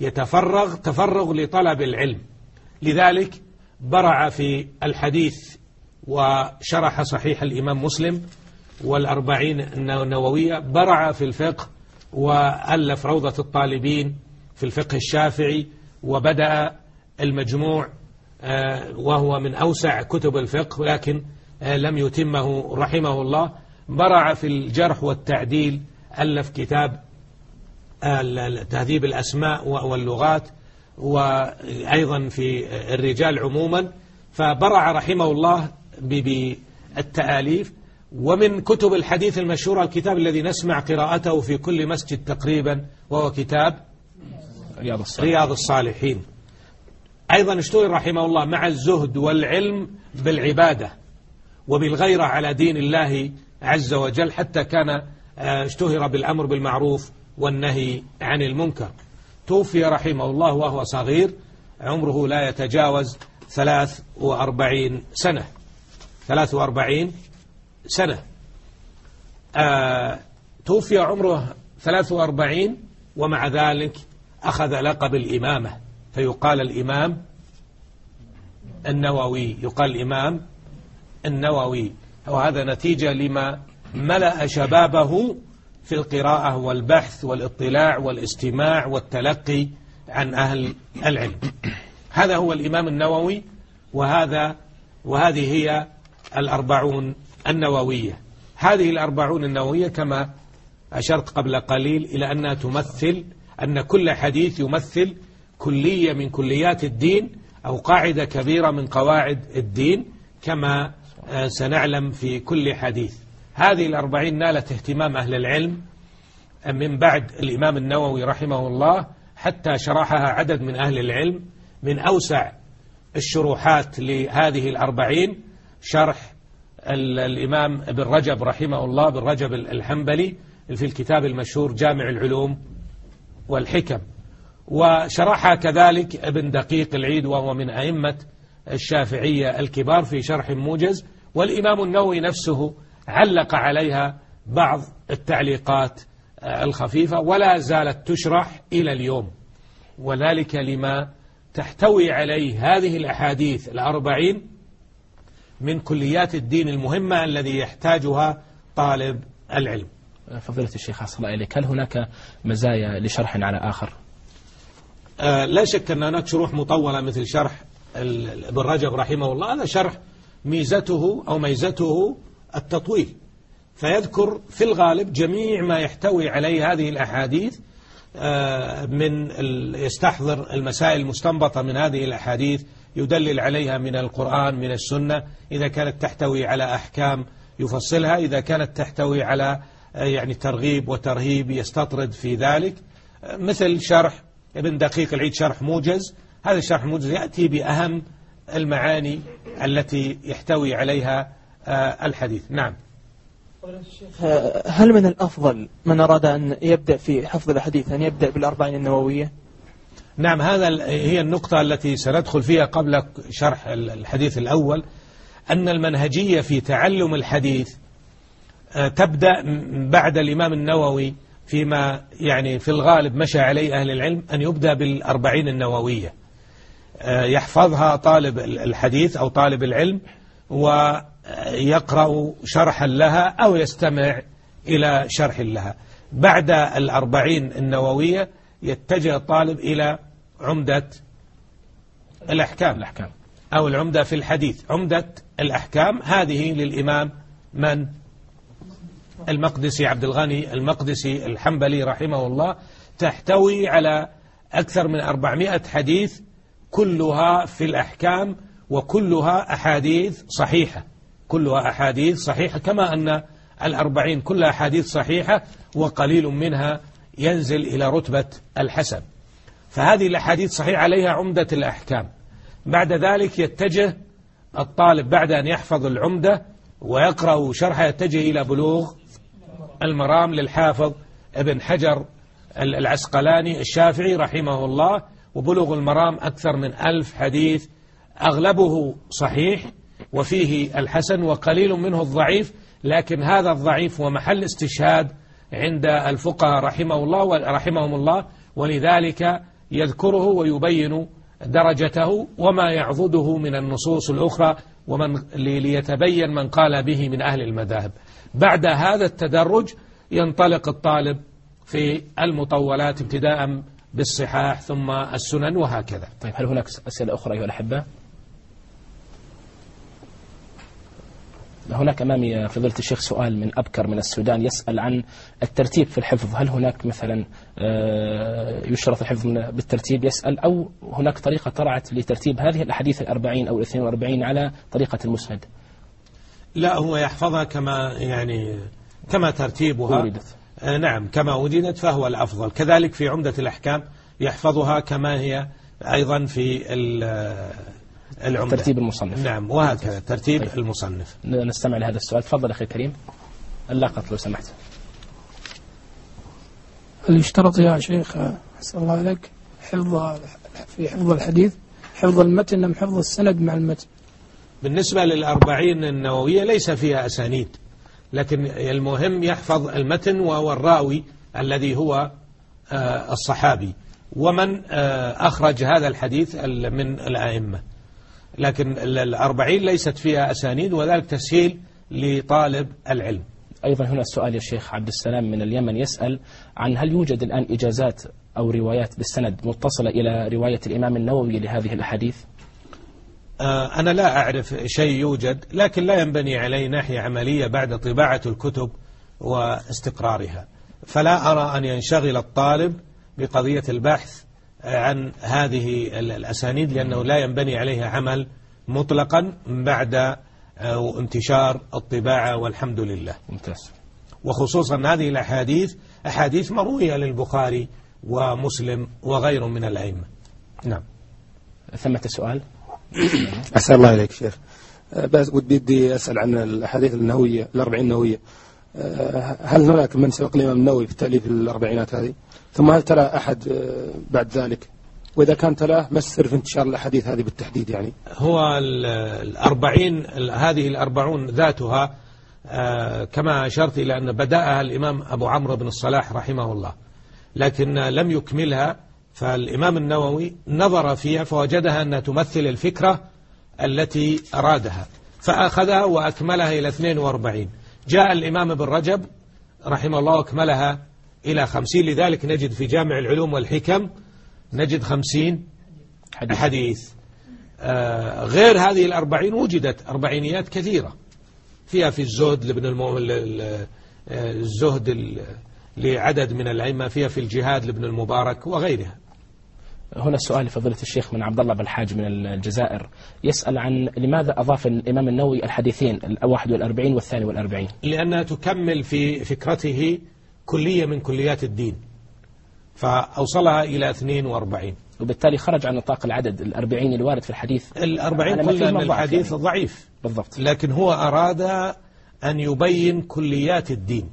يتفرغ تفرغ لطلب العلم. لذلك برع في الحديث وشرح صحيح الإمام مسلم والأربعين النووية برع في الفقه وألف روضة الطالبين في الفقه الشافعي وبدأ المجموع آه، وهو من أوسع كتب الفقه ولكن آه، لم يتمه رحمه الله. برع في الجرح والتعديل ألف كتاب ال- تهذيب الأسماء واللغات وأيضا في الرجال عموما فبرع رحمه الله بالتآليف. ومن كتب الحديث المشهورة الكتاب الذي نسمع قراءته في كل مسجد تقريبا وهو كتاب رياض الصالحين. رياض الصالحين. أيضا اشتهر رحمه الله مع الزهد والعلم بالعبادة وبالغيرة على دين الله عز وجل حتى كان آه، اشتهر بالأمر بالمعروف والنهي عن المنكر. توفي رحمه الله وهو صغير عمره لا يتجاوز ثلاث وأربعين سنة. ثلاث وأربعين سنة. آه توفي عمره ثلاث وأربعين ومع ذلك أخذ لقب الإمامة. فيقال الإمام النووي يقال الإمام النووي. وهذا نتيجة لما ملأ شبابه في القراءة والبحث والاطلاع والاستماع والتلقي عن أهل العلم. هذا هو الإمام النووي وهذا وهذه هي الأربعون النووية. هذه الأربعون النووية كما أشرت قبل قليل إلى أنها تمثل أن كل حديث يمثل كلية من كليات الدين أو قاعدة كبيرة من قواعد الدين كما آه، سنعلم في كل حديث. هذه الأربعين نالت اهتمام أهل العلم من بعد الإمام النووي رحمه الله حتى شرحها عدد من أهل العلم من أوسع الشروحات لهذه الأربعين شرح ال- الإمام ابن رجب رحمه الله بن رجب الحنبلي في الكتاب المشهور جامع العلوم والحكم. وشرحها كذلك ابن دقيق العيد وهو من أئمة الشافعية الكبار في شرح موجز والإمام النووي نفسه علق عليها بعض التعليقات آه، الخفيفة ولا زالت تشرح إلى اليوم. وذلك لما تحتوي عليه هذه الأحاديث الأربعين من كليات الدين المهمة الذي يحتاجها طالب العلم. فضيلة الشيخ الله إليك. هل هناك مزايا لشرح على آخر؟ آه، لا شك أن هناك شروح مطولة مثل شرح ابن رجب رحمه الله. هذا شرح ميزته أو ميزته التطويل. فيذكر في الغالب جميع ما يحتوي عليه هذه الأحاديث آه، من يستحضر المسائل المستنبطة من هذه الأحاديث يدلل عليها من القرآن من السنة إذا كانت تحتوي على أحكام يفصلها إذا كانت تحتوي على آه، يعني ترغيب وترهيب يستطرد في ذلك. آه، مثل شرح ابن دقيق العيد شرح موجز. هذا الشرح الموجز يأتي بأهم المعاني التي يحتوي عليها الحديث. نعم. هل من الأفضل من أراد أن يبدأ في حفظ الحديث أن يبدأ بالأربعين النووية؟ نعم هذا هي النقطة التي سندخل فيها قبل شرح ال- الحديث الأول أن المنهجية في تعلم الحديث آه، تبدأ بعد الإمام النووي فيما يعني في الغالب مشى عليه أهل العلم أن يبدأ بالأربعين النووية. آه، يحفظها طالب ال- الحديث أو طالب العلم ويقرأ شرحا لها أو يستمع إلى شرح لها. بعد الأربعين النووية يتجه الطالب إلى عمدة الأحكام. الأحكام. أو العمدة في الحديث. عمدة الأحكام. هذه للإمام من؟ المقدسي عبد الغني المقدسي الحنبلي رحمه الله. تحتوي على أكثر من 400 حديث كلها في الأحكام وكلها أحاديث صحيحة. كلها أحاديث صحيحة كما أن الأربعين كلها أحاديث صحيحة وقليل منها ينزل إلى رتبة الحسن. فهذه الأحاديث صحيح عليها عمدة الأحكام. بعد ذلك يتجه الطالب بعد أن يحفظ العمدة ويقرأ شرحه يتجه إلى بلوغ المرام للحافظ ابن حجر العسقلاني الشافعي رحمه الله. وبلوغ المرام أكثر من ألف حديث أغلبه صحيح. وفيه الحسن وقليل منه الضعيف لكن هذا الضعيف هو محل استشهاد عند الفقهاء رحمه الله رحمهم الله ولذلك يذكره ويبين درجته وما يعضده من النصوص الأخرى ومن ليتبين من قال به من أهل المذاهب. بعد هذا التدرج ينطلق الطالب في المطولات ابتداء بالصحاح ثم السنن وهكذا. طيب هل هناك أسئلة أخرى أيها الأحبة؟ هناك أمامي فضيلة الشيخ سؤال من أبكر من السودان يسأل عن الترتيب في الحفظ. هل هناك مثلا آه، يشرط الحفظ بالترتيب؟ يسأل أو هناك طريقة طرعت لترتيب هذه الأحاديث الأربعين أو الاثنين وأربعين على طريقة المسند؟ لا هو يحفظها كما يعني كما ترتيبها. وردت آه، نعم كما وجدت فهو الأفضل. كذلك في عمدة الأحكام يحفظها كما هي أيضا في العمدة. ترتيب المصنف. نعم وهكذا ترتيب طيب. المصنف. نستمع لهذا السؤال. تفضل أخي الكريم. اللاقط لو سمحت. هل يشترط يا شيخ أحسن الله عليك حفظ في حفظ الحديث حفظ المتن أم حفظ السند مع المتن؟ بالنسبة للأربعين النووية ليس فيها أسانيد لكن المهم يحفظ المتن وهو الراوي الذي هو آه، الصحابي. ومن آه، أخرج هذا الحديث من الأئمة. لكن الأربعين ليست فيها أسانيد وذلك تسهيل لطالب العلم. أيضا هنا السؤال يا شيخ عبد السلام من اليمن يسأل عن هل يوجد الآن إجازات أو روايات بالسند متصلة إلى رواية الإمام النووي لهذه الأحاديث؟ آه، أنا لا أعرف شيء يوجد لكن لا ينبني عليه ناحية عملية بعد طباعة الكتب واستقرارها. فلا أرى أن ينشغل الطالب بقضية البحث عن هذه الأسانيد لأنه لا ينبني عليها عمل مطلقا بعد آه، انتشار الطباعة والحمد لله. ممتاز. وخصوصا هذه الأحاديث أحاديث مروية للبخاري ومسلم وغيره من الأئمة. نعم. ثمة سؤال. [COUGHS] أسأل الله عليك شيخ. أه، بس بدي أسأل عن الأحاديث النووية الأربعين النووية. أه، هل هناك من سبق الإمام النووي في تأليف الأربعينات هذه؟ ثم هل تلا أحد أه، بعد ذلك؟ وإذا كان تلاه ما السر في انتشار الأحاديث هذه بالتحديد يعني؟ هو الأربعين هذه الأربعون ذاتها كما أشرت إلى أن بدأها الإمام أبو عمرو بن الصلاح رحمه الله. لكن لم يكملها فالإمام النووي نظر فيها فوجدها أنها تمثل الفكرة التي أرادها. فأخذها وأكملها إلى 42 جاء الإمام ابن رجب رحمه الله أكملها إلى 50 لذلك نجد في جامع العلوم والحكم نجد 50 حديث, حديث. آه غير هذه الأربعين وجدت أربعينيات كثيرة. فيها في الزهد لابن المو... الزهد لعدد من الأئمة فيها في الجهاد لابن المبارك وغيرها. هنا السؤال لفضيلة الشيخ من عبد الله بن الحاج من الجزائر. يسأل عن لماذا أضاف الإمام النووي الحديثين الواحد والأربعين والثاني والأربعين؟ لأنها تكمل في فكرته كلية من كليات الدين. فأوصلها إلى 42 وبالتالي خرج عن نطاق العدد الأربعين الوارد في الحديث. الأربعين قلنا أن الحديث يعني. ضعيف. بالضبط. لكن هو أراد أن يبين كليات الدين.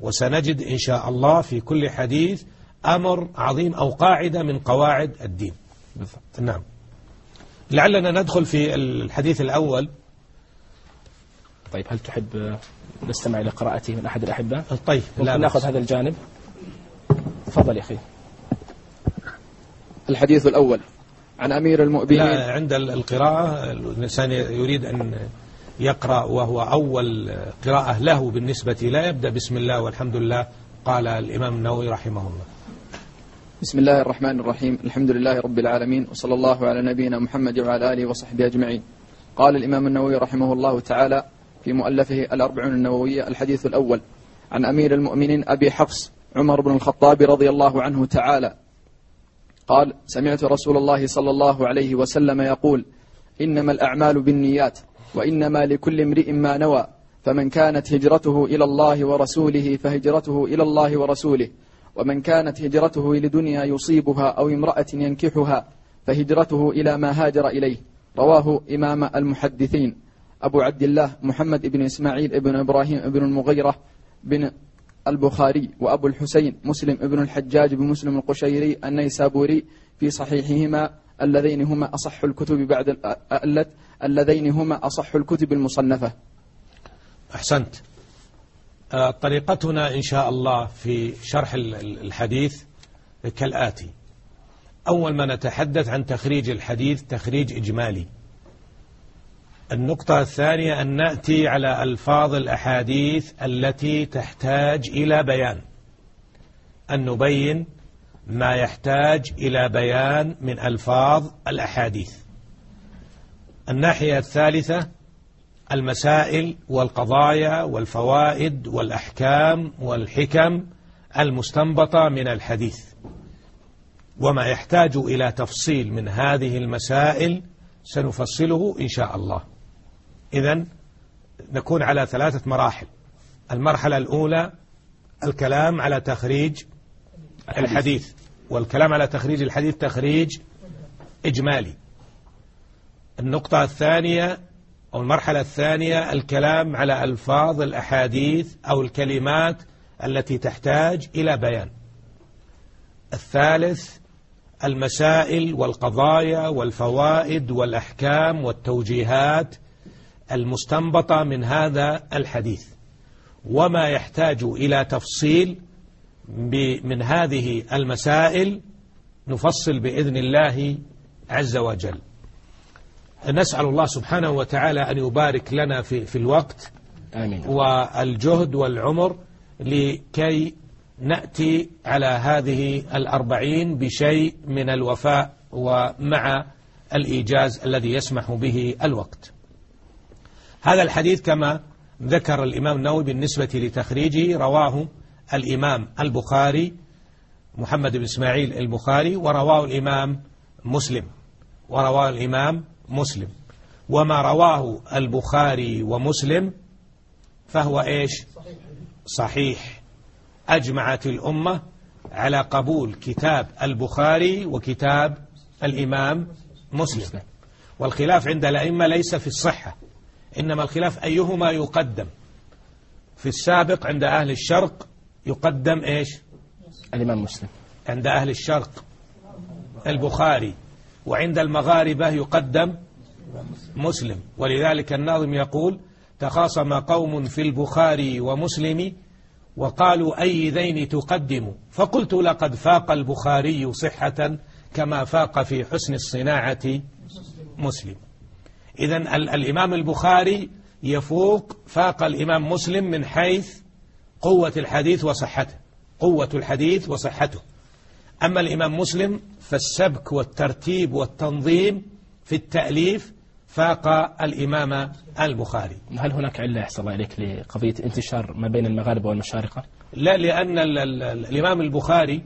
وسنجد إن شاء الله في كل حديث أمر عظيم أو قاعدة من قواعد الدين. بالضبط. نعم. لعلنا ندخل في الحديث الأول. طيب هل تحب نستمع إلى قراءته من أحد الأحبة. طيب لا نأخذ هذا الجانب؟ تفضل يا أخي. الحديث الأول عن أمير المؤمنين. لا عند القراءة الإنسان يريد أن يقرأ وهو أول قراءة له بالنسبة لا يبدأ بسم الله والحمد لله قال الإمام النووي رحمه الله. بسم الله الرحمن الرحيم الحمد لله رب العالمين وصلى الله على نبينا محمد وعلى آله وصحبه أجمعين. قال الإمام النووي رحمه الله تعالى في مؤلفه الأربعون النووية الحديث الأول عن أمير المؤمنين أبي حفص عمر بن الخطاب رضي الله عنه تعالى. قال سمعت رسول الله صلى الله عليه وسلم يقول إنما الأعمال بالنيات وإنما لكل امرئ ما نوى فمن كانت هجرته إلى الله ورسوله فهجرته إلى الله ورسوله ومن كانت هجرته لدنيا يصيبها أو امرأة ينكحها فهجرته إلى ما هاجر إليه رواه إمام المحدثين. أبو عبد الله محمد بن إسماعيل بن إبراهيم بن المغيرة بن البخاري وأبو الحسين مسلم بن الحجاج بن مسلم القشيري النيسابوري في صحيحهما اللذين هما أصح الكتب بعد اللذين هما أصح الكتب المصنفة. أحسنت. آه، طريقتنا إن شاء الله في شرح ال- ال- الحديث كالآتي. أول ما نتحدث عن تخريج الحديث تخريج إجمالي. النقطة الثانية أن نأتي على ألفاظ الأحاديث التي تحتاج إلى بيان. أن نبين ما يحتاج إلى بيان من ألفاظ الأحاديث. الناحية الثالثة المسائل والقضايا والفوائد والأحكام والحكم المستنبطة من الحديث. وما يحتاج إلى تفصيل من هذه المسائل سنفصله إن شاء الله. إذا نكون على ثلاثة مراحل. المرحلة الأولى الكلام على تخريج الحديث. والكلام على تخريج الحديث تخريج إجمالي. النقطة الثانية أو المرحلة الثانية الكلام على ألفاظ الأحاديث أو الكلمات التي تحتاج إلى بيان. الثالث المسائل والقضايا والفوائد والأحكام والتوجيهات المستنبطة من هذا الحديث. وما يحتاج إلى تفصيل من هذه المسائل نفصل بإذن الله عز وجل. نسأل الله سبحانه وتعالى أن يبارك لنا في, في الوقت آمين. والجهد والعمر لكي نأتي على هذه الأربعين بشيء من الوفاء ومع الإيجاز الذي يسمح به الوقت. هذا الحديث كما ذكر الإمام النووي بالنسبة لتخريجه رواه الإمام البخاري محمد بن إسماعيل البخاري ورواه الإمام مسلم ورواه الإمام مسلم. وما رواه البخاري ومسلم فهو إيش؟ صحيح. أجمعت الأمة على قبول كتاب البخاري وكتاب الإمام مسلم. والخلاف عند الأئمة ليس في الصحة. إنما الخلاف أيهما يقدم؟ في السابق عند أهل الشرق يقدم إيش؟ الإمام مسلم. عند أهل الشرق. البخاري. وعند المغاربة يقدم مسلم. ولذلك الناظم يقول تخاصم قوم في البخاري ومسلم وقالوا أي ذين تقدم؟ فقلت لقد فاق البخاري صحة كما فاق في حسن الصناعة مسلم. إذا الإمام البخاري يفوق فاق الإمام مسلم من حيث قوة الحديث وصحته. قوة الحديث وصحته. أما الإمام مسلم فالسبك والترتيب والتنظيم في التأليف فاق الإمام البخاري. هل هناك علة الله إليك لقضية انتشار ما بين المغاربة والمشارقة؟ لا لأن ال ال الإمام البخاري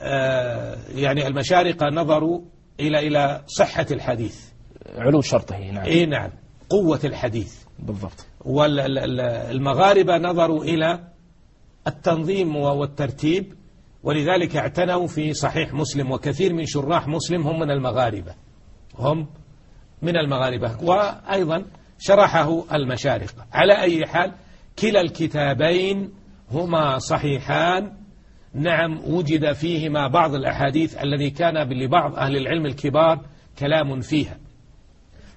آه يعني المشارقة نظروا إلى إلى صحة الحديث. علو شرطه نعم. إيه نعم. قوة الحديث. بالضبط. والمغاربة نظروا إلى التنظيم والترتيب ولذلك اعتنوا في صحيح مسلم وكثير من شراح مسلم هم من المغاربة. هم من المغاربة. وأيضا شرحه المشارقة على أي حال كلا الكتابين هما صحيحان. نعم وجد فيهما بعض الأحاديث الذي كان لبعض أهل العلم الكبار كلام فيها.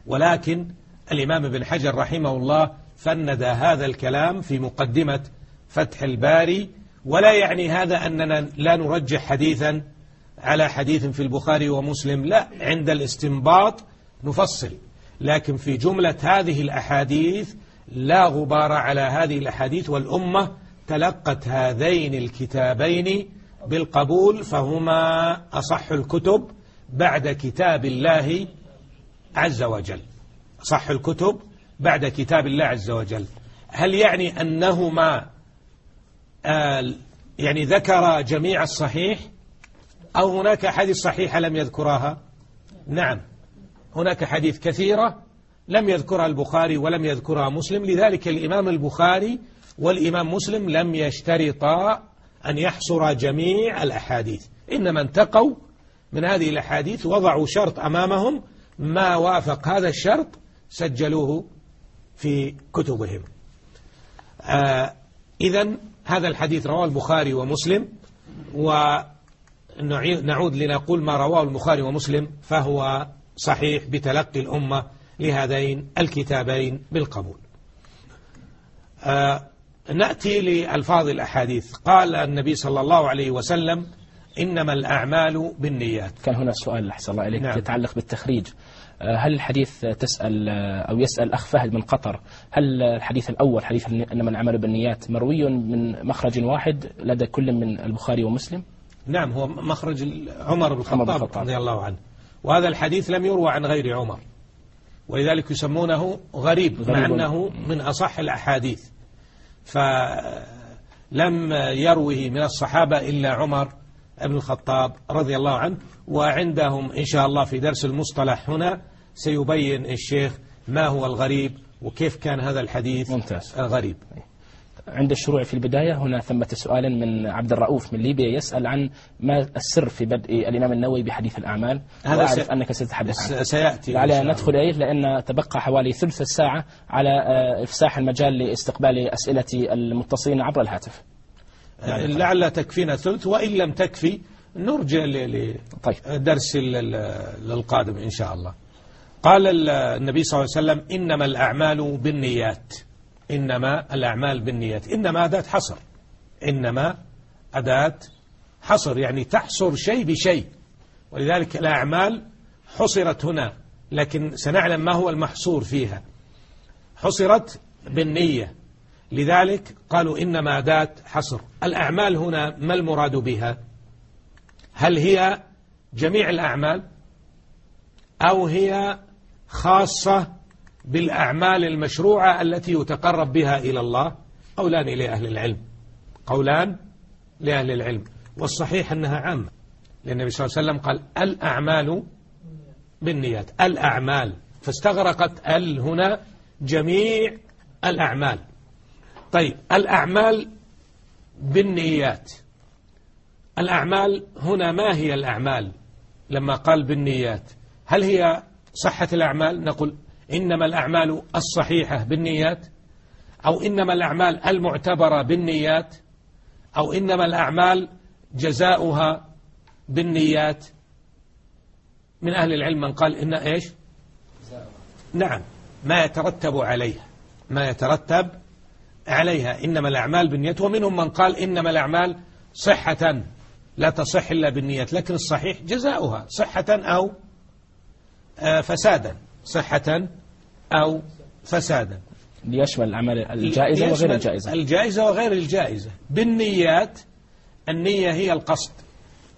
ولكن الإمام ابن حجر رحمه الله فند هذا الكلام في مقدمة فتح الباري ولا يعني هذا أننا لا نرجح حديثا على حديث في البخاري ومسلم لا عند الاستنباط نفصل. لكن في جملة هذه الأحاديث لا غبار على هذه الأحاديث والأمة تلقت هذين الكتابين بالقبول فهما أصح الكتب بعد كتاب الله عز وجل. صح الكتب بعد كتاب الله عز وجل. هل يعني أنهما آه يعني ذكر جميع الصحيح؟ أو هناك حديث صحيحة لم يذكرها؟ نعم. هناك حديث كثيرة لم يذكرها البخاري ولم يذكرها مسلم لذلك الإمام البخاري والإمام مسلم لم يشترطا أن يحصر جميع الأحاديث. إنما انتقوا من هذه الأحاديث وضعوا شرط أمامهم ما وافق هذا الشرط سجلوه في كتبهم. آه إذا هذا الحديث رواه البخاري ومسلم ونعود لنقول ما رواه البخاري ومسلم فهو صحيح بتلقي الأمة لهذين الكتابين بالقبول. آه نأتي لألفاظ الأحاديث. قال النبي صلى الله عليه وسلم إنما الأعمال بالنيات. كان هنا سؤال أحسن الله إليك نعم. يتعلق بالتخريج. هل الحديث تسأل آه، أو يسأل أخ فهد من قطر هل الحديث الأول حديث إنما الأعمال بالنيات مروي من مخرج واحد لدى كل من البخاري ومسلم؟ نعم هو مخرج عمر بن الخطاب. رضي الله عنه. وهذا الحديث لم يروى عن غير عمر. ولذلك يسمونه غريب مع غريب. أنه من أصح الأحاديث. فلم يروه من الصحابة إلا عمر بن الخطاب رضي الله عنه. وعندهم إن شاء الله في درس المصطلح هنا سيبين الشيخ ما هو الغريب وكيف كان هذا الحديث ممتاز. غريب عند الشروع في البداية هنا ثمة سؤال من عبد الرؤوف من ليبيا يسأل عن ما السر في بدء الإمام النووي بحديث الأعمال هذا وأعرف س- أنك ستتحدث عنه سيأتي إن لعل شاء الله. ندخل إليه لأن تبقى حوالي ثلث الساعة على آه، إفساح المجال لاستقبال أسئلة المتصلين عبر الهاتف لعل تكفينا ثلث وإن لم تكفي نرجع ل- طيب. لدرس ال- القادم إن شاء الله قال ال- النبي صلى الله عليه وسلم إنما الأعمال بالنيات. إنما الأعمال بالنيات. إنما أداة حصر. إنما أداة حصر يعني تحصر شيء بشيء. ولذلك الأعمال حصرت هنا لكن سنعلم ما هو المحصور فيها. حصرت بالنية. لذلك قالوا إنما أداة حصر. الأعمال هنا ما المراد بها؟ هل هي جميع الأعمال؟ أو هي خاصة بالأعمال المشروعة التي يتقرب بها إلى الله قولان لأهل العلم. قولان لأهل العلم. والصحيح أنها عامة. لأن النبي صلى الله عليه وسلم قال الأعمال بالنيات. الأعمال. فاستغرقت ال هنا جميع الأعمال. طيب الأعمال بالنيات. الأعمال هنا ما هي الأعمال؟ لما قال بالنيات هل هي صحة الأعمال نقول إنما الأعمال الصحيحة بالنيات أو إنما الأعمال المعتبرة بالنيات أو إنما الأعمال جزاؤها بالنيات. من أهل العلم من قال إن إيش؟ نعم ما يترتب عليها ما يترتب عليها. إنما الأعمال بالنيات. ومنهم من قال إنما الأعمال صحة لا تصح إلا بالنيات لكن الصحيح جزاؤها صحة أو فسادا صحة أو فسادا. ليشمل الأعمال الجائزة وغير الجائزة. الجائزة وغير الجائزة. بالنيات النية هي القصد.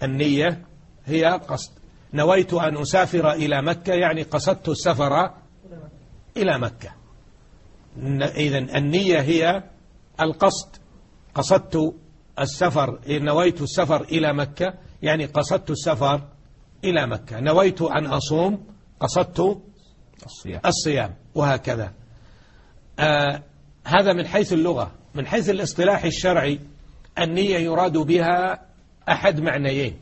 النية هي قصد نويت أن أسافر إلى مكة يعني قصدت السفر إلى مكة. إذا النية هي القصد. قصدت السفر نويت السفر إلى مكة يعني قصدت السفر إلى مكة. نويت أن أصوم قصدت الصيام. الصيام وهكذا. آه هذا من حيث اللغة. من حيث الاصطلاح الشرعي النية يراد بها أحد معنيين.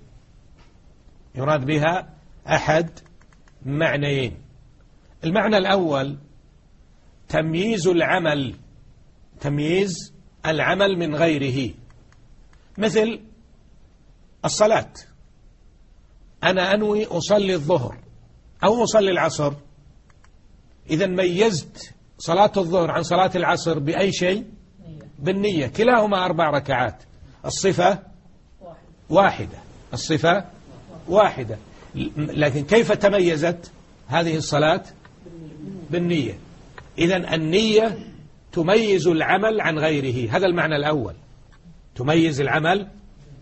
يراد بها أحد معنيين. المعنى الأول تمييز العمل. تمييز العمل من غيره. مثل الصلاة. أنا أنوي أصلي الظهر. أو أصلي العصر. إذا ميزت صلاة الظهر عن صلاة العصر بأي شيء؟ بالنية. كلاهما أربع ركعات. الصفة واحدة. الصفة واحدة. لكن كيف تميزت هذه الصلاة؟ بالنية. إذا النية تميز العمل عن غيره. هذا المعنى الأول. تميز العمل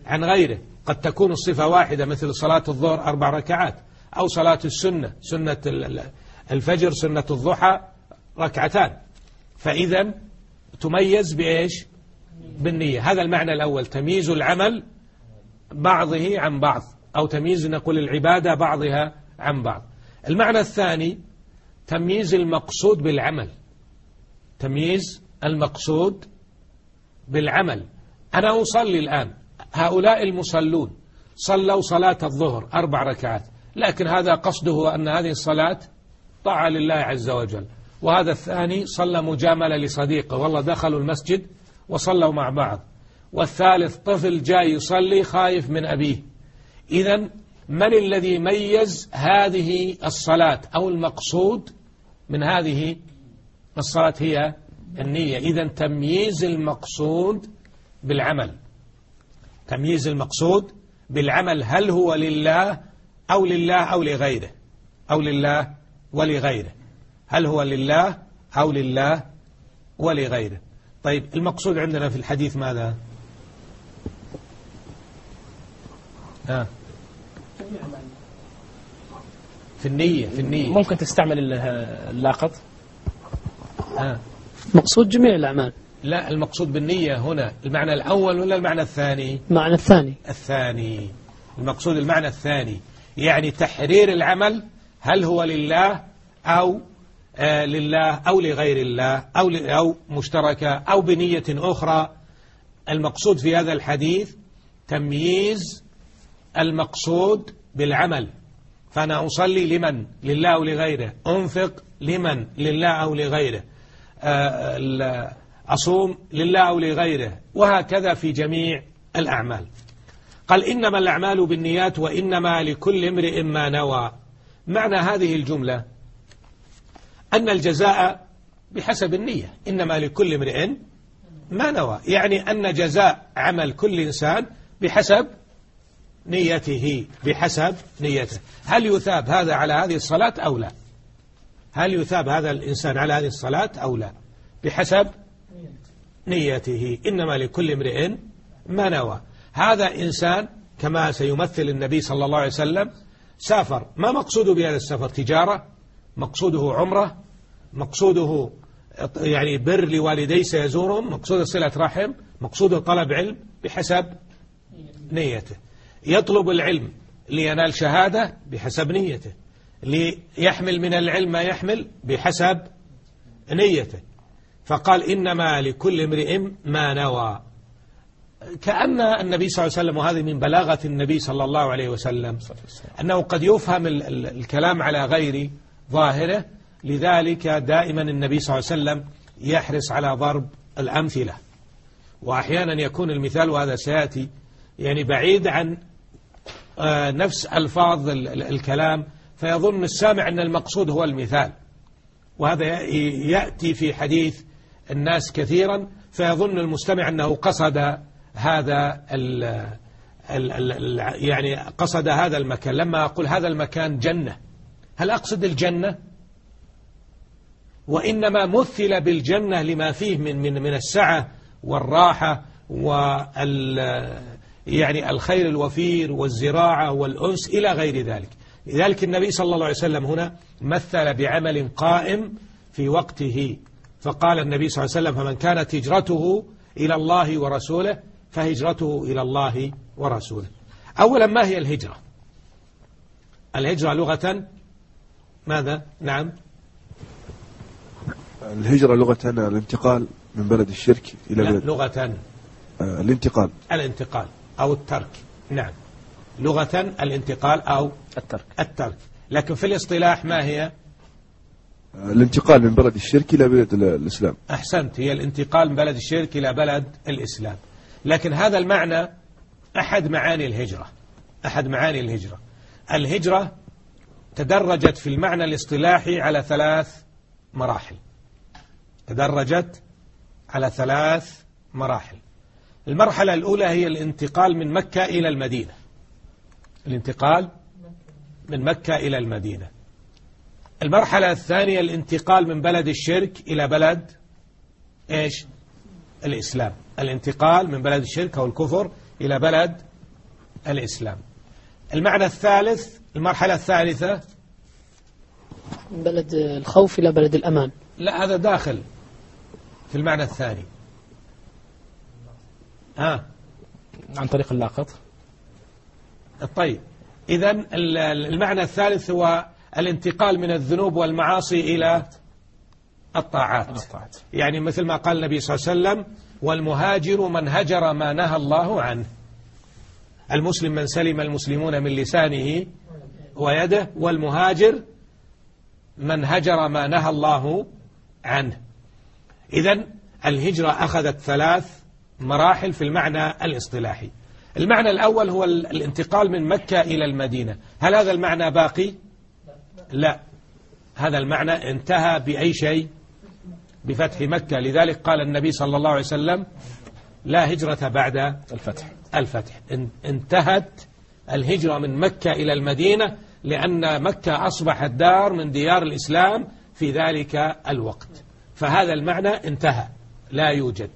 عن غيره. قد تكون الصفة واحدة مثل صلاة الظهر أربع ركعات. أو صلاة السنة سنة الفجر سنة الضحى ركعتان. فإذا تميز بإيش؟ بالنية. هذا المعنى الأول. تمييز العمل بعضه عن بعض أو تمييز نقول العبادة بعضها عن بعض. المعنى الثاني تمييز المقصود بالعمل. تمييز المقصود بالعمل. أنا أصلي الآن. هؤلاء المصلون صلوا صلاة الظهر أربع ركعات. لكن هذا قصده أن هذه الصلاة طاعة لله عز وجل. وهذا الثاني صلى مجاملة لصديقه والله دخلوا المسجد وصلوا مع بعض. والثالث طفل جاي يصلي خايف من أبيه. إذا من الذي ميز هذه الصلاة أو المقصود من هذه الصلاة هي النية؟ إذا تمييز المقصود بالعمل. تمييز المقصود بالعمل. هل هو لله أو لله أو لغيره. أو لله ولغيره. هل هو لله أو لله ولغيره. طيب المقصود عندنا في الحديث ماذا؟ ها؟ في النية في النية. ممكن تستعمل ال- اللاقط. ها؟ مقصود جميع الأعمال. لا المقصود بالنية هنا. المعنى الأول ولا المعنى الثاني؟ معنى الثاني. الثاني. المقصود المعنى الثاني. يعني تحرير العمل هل هو لله أو آه لله أو لغير الله أو, أو مشتركة أو بنية أخرى. المقصود في هذا الحديث تمييز المقصود بالعمل. فأنا أصلي لمن؟ لله أو لغيره. أنفق لمن؟ لله أو لغيره. آه، أصوم لله أو لغيره. وهكذا في جميع الأعمال. قال إنما الأعمال بالنيات وإنما لكل امرئ ما نوى. معنى هذه الجملة أن الجزاء بحسب النية إنما لكل امرئ ما نوى. يعني أن جزاء عمل كل إنسان بحسب نيته بحسب نيته. هل يثاب هذا على هذه الصلاة أو لا؟ هل يثاب هذا الإنسان على هذه الصلاة أو لا؟ بحسب نيته. إنما لكل امرئ ما نوى. هذا إنسان كما سيمثل النبي صلى الله عليه وسلم سافر. ما مقصوده بهذا السفر؟ تجارة مقصوده عمرة مقصوده يعني بر لوالديه سيزورهم مقصوده صلة رحم مقصوده طلب علم بحسب نيته. يطلب العلم لينال شهادة بحسب نيته. ليحمل من العلم ما يحمل بحسب نيته. فقال إنما لكل امرئ ما نوى. كأن النبي صلى الله عليه وسلم وهذه من بلاغة النبي صلى الله عليه وسلم أنه قد يفهم ال- ال- الكلام على غير ظاهره لذلك دائما النبي صلى الله عليه وسلم يحرص على ضرب الأمثلة. وأحيانا يكون المثال وهذا سيأتي يعني بعيد عن آه، نفس ألفاظ ال- ال- الكلام فيظن السامع أن المقصود هو المثال. وهذا يأتي في حديث الناس كثيرا فيظن المستمع أنه قصد هذا ال ال ال يعني قصد هذا المكان. لما أقول هذا المكان جنة. هل أقصد الجنة؟ وإنما مثل بالجنة لما فيه من من من السعة والراحة وال يعني الخير الوفير والزراعة والأنس إلى غير ذلك. لذلك النبي صلى الله عليه وسلم هنا مثل بعمل قائم في وقته. فقال النبي صلى الله عليه وسلم فمن كانت هجرته إلى الله ورسوله فهجرته إلى الله ورسوله. أولا ما هي الهجرة؟ الهجرة لغة ماذا؟ نعم. الهجرة لغة الانتقال من بلد الشرك إلى لا بلد. لغة آه، الانتقال. الانتقال أو الترك. نعم. لغة الانتقال أو الترك. الترك. لكن في الاصطلاح ما هي؟ آه، الانتقال من بلد الشرك إلى بلد ال- الإسلام. أحسنت. هي الانتقال من بلد الشرك إلى بلد الإسلام. لكن هذا المعنى أحد معاني الهجرة. أحد معاني الهجرة. الهجرة تدرجت في المعنى الاصطلاحي على ثلاث مراحل. تدرجت على ثلاث مراحل. المرحلة الأولى هي الانتقال من مكة إلى المدينة. الانتقال من مكة إلى المدينة. المرحلة الثانية الانتقال من بلد الشرك إلى بلد إيش؟ الإسلام. الانتقال من بلد الشرك أو الكفر إلى بلد الإسلام. المعنى الثالث المرحلة الثالثة. من بلد الخوف إلى بلد الأمان. لا هذا داخل في المعنى الثاني. ها؟ عن طريق اللاقط. طيب. إذا المعنى الثالث هو الانتقال من الذنوب والمعاصي إلى الطاعات. الطاعات. يعني مثل ما قال النبي صلى الله عليه وسلم والمهاجر من هجر ما نهى الله عنه. المسلم من سلم المسلمون من لسانه ويده والمهاجر من هجر ما نهى الله عنه. إذا الهجرة أخذت ثلاث مراحل في المعنى الاصطلاحي. المعنى الأول هو الانتقال من مكة إلى المدينة. هل هذا المعنى باقي؟ لا. هذا المعنى انتهى بأي شيء؟ بفتح مكة. لذلك قال النبي صلى الله عليه وسلم لا هجرة بعد الفتح. الفتح. انتهت الهجرة من مكة إلى المدينة لأن مكة أصبحت دار من ديار الإسلام في ذلك الوقت. فهذا المعنى انتهى. لا يوجد.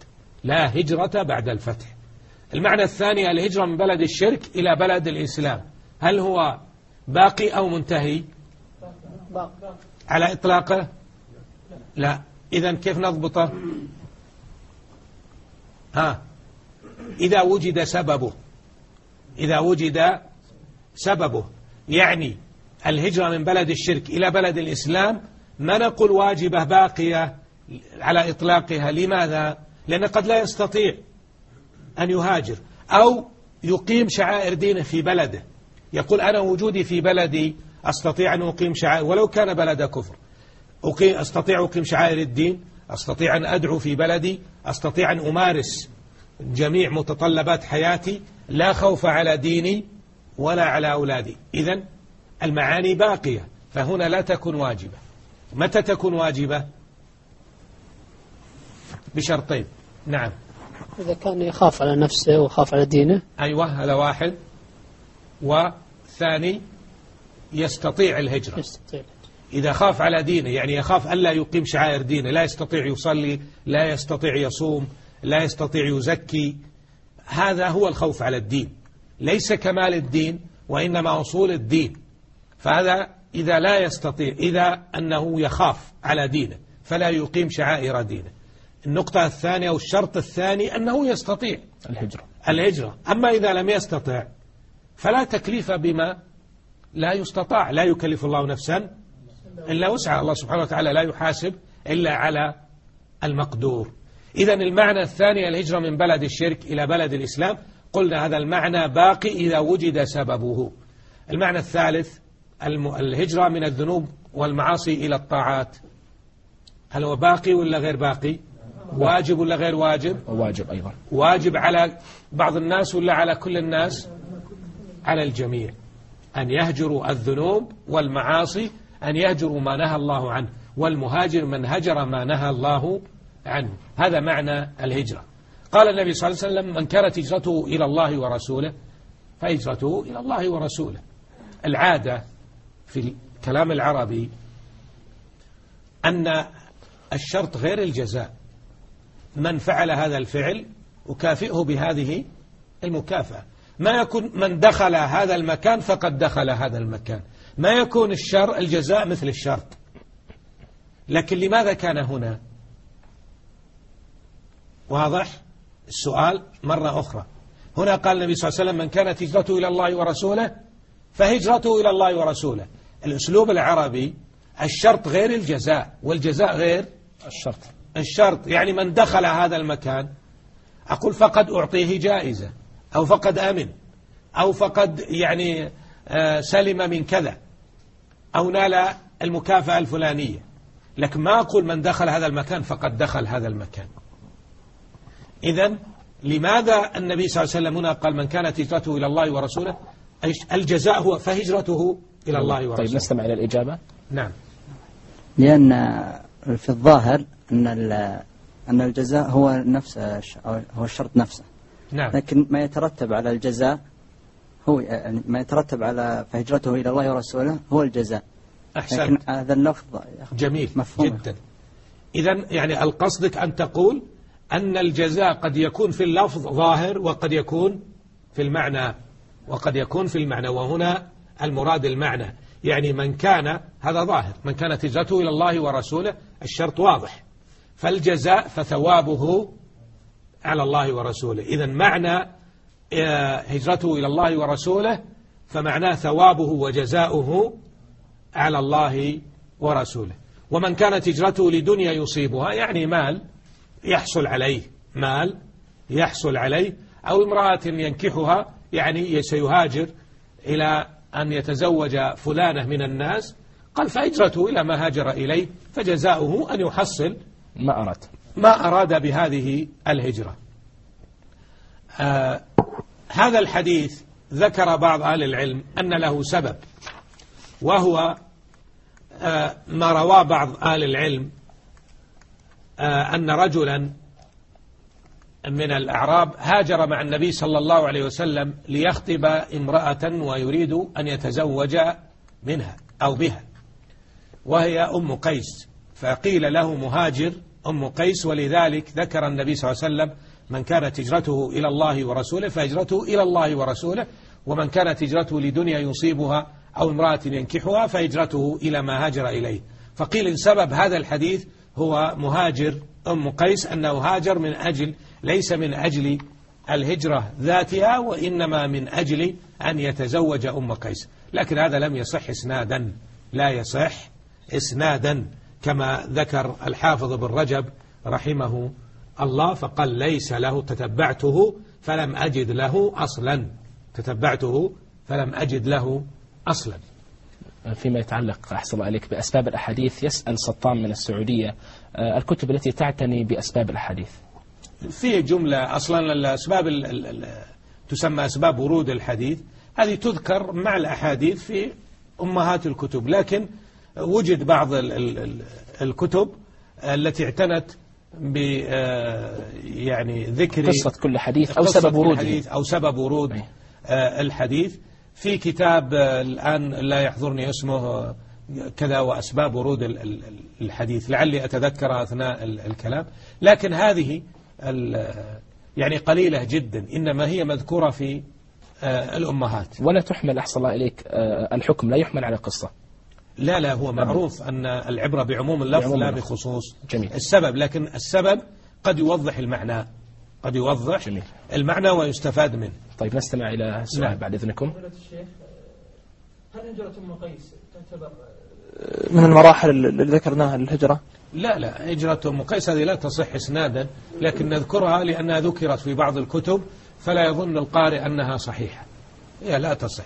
لا هجرة بعد الفتح. المعنى الثاني الهجرة من بلد الشرك إلى بلد الإسلام. هل هو باقي أو منتهي؟ على إطلاقه؟ لا. إذا كيف نضبطه ها؟ إذا وجد سببه. إذا وجد سببه. يعني الهجرة من بلد الشرك إلى بلد الإسلام ما نقول واجبة باقية على إطلاقها؟ لماذا؟ لأنه قد لا يستطيع أن يهاجر أو يقيم شعائر دينه في بلده. يقول أنا وجودي في بلدي أستطيع أن أقيم شعائر ولو كان بلد كفر. أقيم أستطيع أقيم شعائر الدين؟ أستطيع أن أدعو في بلدي أستطيع أن أمارس جميع متطلبات حياتي لا خوف على ديني ولا على أولادي. إذا المعاني باقية فهنا لا تكون واجبة. متى تكون واجبة؟ بشرطين. نعم. إذا كان يخاف على نفسه ويخاف على دينه؟ أيوة هذا واحد. وثاني يستطيع الهجرة. يستطيع. إذا خاف على دينه يعني يخاف ألا يقيم شعائر دينه لا يستطيع يصلي لا يستطيع يصوم لا يستطيع يزكي هذا هو الخوف على الدين. ليس كمال الدين وإنما أصول الدين. فهذا إذا لا يستطيع إذا أنه يخاف على دينه فلا يقيم شعائر دينه. النقطة الثانية أو الشرط الثاني أنه يستطيع. الهجرة. الهجرة. أما إذا لم يستطع فلا تكليف بما لا يستطاع لا يكلف الله نفسا إلا وسعى الله سبحانه وتعالى لا يحاسب إلا على المقدور. إذا المعنى الثاني الهجرة من بلد الشرك إلى بلد الإسلام. قلنا هذا المعنى باقي إذا وجد سببه. المعنى الثالث الهجرة من الذنوب والمعاصي إلى الطاعات. هل هو باقي ولا غير باقي؟ واجب ولا غير واجب؟ واجب أيضا. واجب على بعض الناس ولا على كل الناس؟ على الجميع. أن يهجروا الذنوب والمعاصي أن يهجروا ما نهى الله عنه والمهاجر من هجر ما نهى الله عنه. هذا معنى الهجرة. قال النبي صلى الله عليه وسلم من كانت هجرته إلى الله ورسوله فهجرته إلى الله ورسوله. العادة في الكلام العربي أن الشرط غير الجزاء. من فعل هذا الفعل أكافئه بهذه المكافأة. ما يكون من دخل هذا المكان فقد دخل هذا المكان. ما يكون الشر الجزاء مثل الشرط. لكن لماذا كان هنا؟ واضح؟ السؤال مرة أخرى. هنا قال النبي صلى الله عليه وسلم من كانت هجرته إلى الله ورسوله فهجرته إلى الله ورسوله. الأسلوب العربي الشرط غير الجزاء والجزاء غير الشرط. الشرط. يعني من دخل هذا المكان أقول فقد أعطيه جائزة أو فقد أمن أو فقد يعني سلم من كذا. أو نال المكافأة الفلانية. لكن ما أقول من دخل هذا المكان فقد دخل هذا المكان. إذا لماذا النبي صلى الله عليه وسلم هنا قال من كانت هجرته إلى الله ورسوله؟ الجزاء هو فهجرته إلى الله طيب، ورسوله. طيب نستمع إلى الإجابة. نعم. لأن في الظاهر أن أن الجزاء هو نفس هو الشرط نفسه. نعم. لكن ما يترتب على الجزاء هو يعني ما يترتب على فهجرته إلى الله ورسوله هو الجزاء. أحسنت. لكن هذا اللفظ جميل مفهوم. جدا. إذا يعني القصدك أن تقول أن الجزاء قد يكون في اللفظ ظاهر وقد يكون في المعنى وقد يكون في المعنى وهنا المراد المعنى. يعني من كان هذا ظاهر من كانت هجرته إلى الله ورسوله الشرط واضح. فالجزاء فثوابه على الله ورسوله. إذا معنى هجرته إلى الله ورسوله فمعناه ثوابه وجزاؤه على الله ورسوله. ومن كانت هجرته لدنيا يصيبها يعني مال يحصل عليه مال يحصل عليه أو امرأة ينكحها يعني سيهاجر إلى أن يتزوج فلانة من الناس قال فهجرته إلى ما هاجر إليه فجزاؤه أن يحصل ما أراد. ما أراد بهذه الهجرة. آه هذا الحديث ذكر بعض أهل العلم أن له سبب وهو آه ما رواه بعض أهل العلم آه أن رجلا من الأعراب هاجر مع النبي صلى الله عليه وسلم ليخطب امرأة ويريد أن يتزوج منها أو بها وهي أم قيس فقيل له مهاجر أم قيس ولذلك ذكر النبي صلى الله عليه وسلم من كانت هجرته إلى الله ورسوله فهجرته إلى الله ورسوله ومن كانت هجرته لدنيا يصيبها أو امرأة ينكحها فهجرته إلى ما هاجر إليه. فقيل إن سبب هذا الحديث هو مهاجر أم قيس أنه هاجر من أجل ليس من أجل الهجرة ذاتها وإنما من أجل أن يتزوج أم قيس. لكن هذا لم يصح إسنادا لا يصح إسنادا كما ذكر الحافظ بن رجب رحمه الله فقال ليس له تتبعته فلم أجد له أصلا. تتبعته فلم أجد له أصلا. فيما يتعلق أحسن الله عليك بأسباب الأحاديث يسأل سطام من السعودية آه، الكتب التي تعتني بأسباب الأحاديث. فيه جملة أصلا الأسباب ال- ال- ال- تسمى أسباب ورود الحديث. هذه تذكر مع الأحاديث في أمهات الكتب لكن وجد بعض ال- ال- ال- الكتب التي اعتنت ب آه، يعني ذكر قصة كل حديث أو قصة سبب وروده. الحديث أو سبب ورود أي. آه، الحديث. في كتاب آه، الآن لا يحضرني اسمه كذا وأسباب ورود ال- ال- ال- الحديث. لعلي أتذكر أثناء ال- الكلام. لكن هذه يعني قليلة جدا. إنما هي مذكورة في الأمهات. ولا تحمل الله إليك الحكم. لا يحمل على القصة لا لا هو معروف أن العبرة بعموم اللفظ بعموم لا. بخصوص جميل. السبب لكن السبب قد يوضح المعنى قد يوضح جميل. المعنى ويستفاد منه طيب نستمع إلى السؤال نعم. بعد إذنكم هل هجرة أم قيس تعتبر من المراحل اللي ذكرناها للهجرة لا لا هجرة أم قيس هذه لا تصح إسنادا لكن نذكرها لأنها ذكرت في بعض الكتب فلا يظن القارئ أنها صحيحة هي لا تصح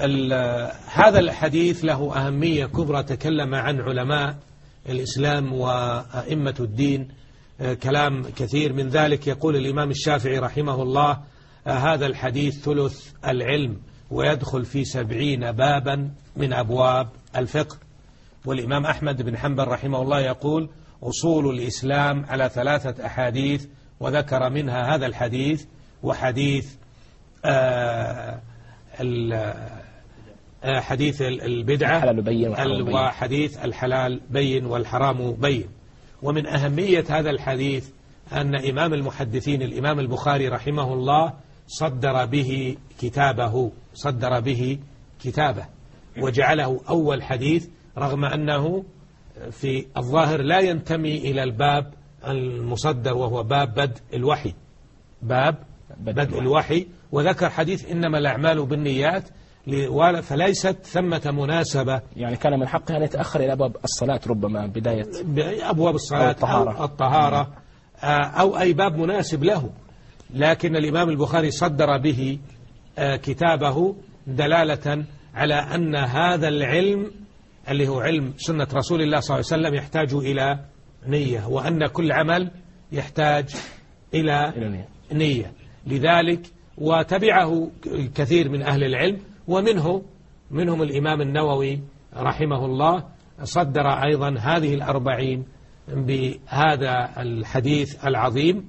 هذا الحديث له أهمية كبرى تكلم عن علماء الإسلام وأئمة الدين. آه، كلام كثير. من ذلك يقول الإمام الشافعي رحمه الله آه، هذا الحديث ثلث العلم ويدخل في سبعين بابا من أبواب الفقه. والإمام أحمد بن حنبل رحمه الله يقول أصول الإسلام على ثلاثة أحاديث وذكر منها هذا الحديث وحديث آه حديث ال- البدعة الحلال بين. وحديث الحلال بين والحرام بين. ومن أهمية هذا الحديث أن إمام المحدثين الإمام البخاري رحمه الله صدر به كتابه صدر به كتابه وجعله أول حديث رغم أنه في الظاهر لا ينتمي إلى الباب المصدر وهو باب بدء الوحي. باب بدء الوحي. وذكر حديث إنما الأعمال بالنيات فليست ثمة مناسبة. يعني كان من حقه أن يتأخر إلى أبواب الصلاة ربما بداية بأبواب الصلاة أو الطهارة. أو الطهارة. آه، أو أي باب مناسب له. لكن الإمام البخاري صدر به آه، كتابه دلالة على أن هذا العلم اللي هو علم سنة رسول الله صلى الله عليه وسلم يحتاج إلى نية وأن كل عمل يحتاج إلى. نية. لذلك وتبعه كثير من أهل العلم ومنه منهم الإمام النووي رحمه الله صدر أيضا هذه الأربعين بهذا الحديث العظيم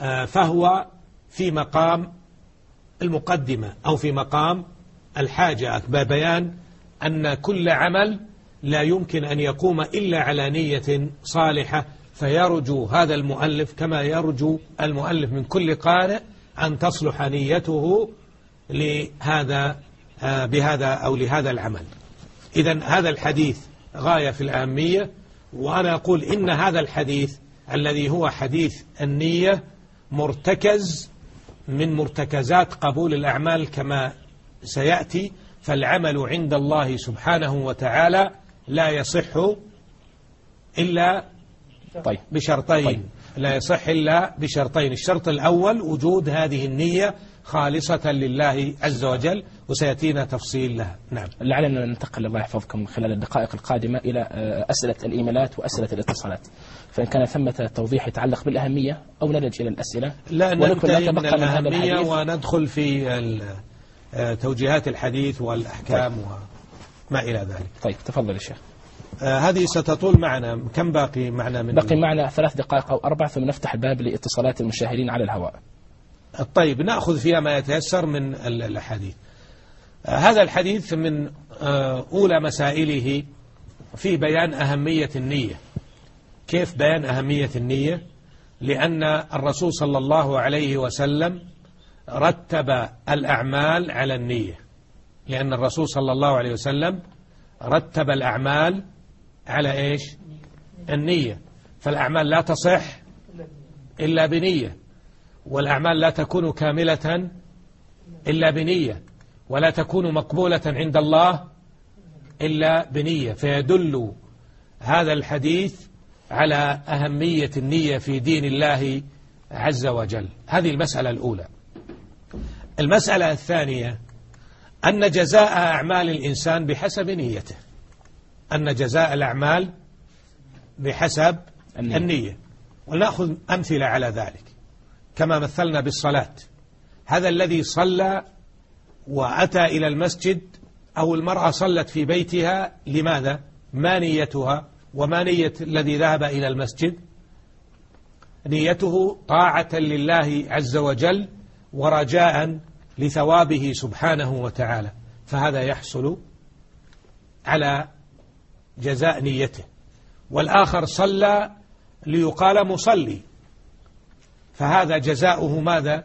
آه، فهو في مقام المقدمة أو في مقام الحاجة. ببيان أن كل عمل لا يمكن أن يقوم إلا على نية صالحة فيرجو هذا المؤلف كما يرجو المؤلف من كل قارئ أن تصلح نيته لهذا آه، بهذا أو لهذا العمل. إذا هذا الحديث غاية في الأهمية وأنا أقول إن هذا الحديث الذي هو حديث النية مرتكز من مرتكزات قبول الأعمال كما سيأتي فالعمل عند الله سبحانه وتعالى لا يصح إلا طيب. بشرطين. طيب. لا يصح إلا بشرطين. الشرط الأول وجود هذه النية خالصة لله عز وجل وسيأتينا تفصيل لها نعم. لعلنا ننتقل الله يحفظكم خلال الدقائق القادمة إلى آه، أسئلة الإيميلات وأسئلة الاتصالات. فإن كان ثمة توضيح يتعلق بالأهمية أو نلج إلى الأسئلة لا ننتهي من الأهمية. وندخل في آه، توجيهات الحديث والأحكام وما إلى ذلك. طيب تفضل يا شيخ. آه، هذه ستطول معنا. كم باقي معنا من بقي معنا ثلاث دقائق أو أربع ثم نفتح الباب لاتصالات المشاهدين على الهواء. طيب نأخذ فيها ما يتيسر من ال- الأحاديث آه، هذا الحديث من آه، أولى مسائله في بيان أهمية النية. كيف بيان أهمية النية؟ لأن الرسول صلى الله عليه وسلم رتب الأعمال على النية. لأن الرسول صلى الله عليه وسلم رتب الأعمال على إيش؟ النية. فالأعمال لا تصح إلا بنية. والأعمال لا تكون كاملة إلا بنية ولا تكون مقبولة عند الله إلا بنية. فيدل هذا الحديث على أهمية النية في دين الله عز وجل. هذه المسألة الأولى. المسألة الثانية أن جزاء أعمال الإنسان بحسب نيته. أن جزاء الأعمال بحسب النية. النية. ونأخذ أمثلة على ذلك. كما مثلنا بالصلاة. هذا الذي صلى وأتى إلى المسجد أو المرأة صلت في بيتها لماذا؟ ما نيتها؟ وما نية الذي ذهب إلى المسجد؟ نيته طاعة لله عز وجل ورجاء لثوابه سبحانه وتعالى. فهذا يحصل على جزاء نيته. والآخر صلى ليقال مصلي. فهذا جزاؤه ماذا؟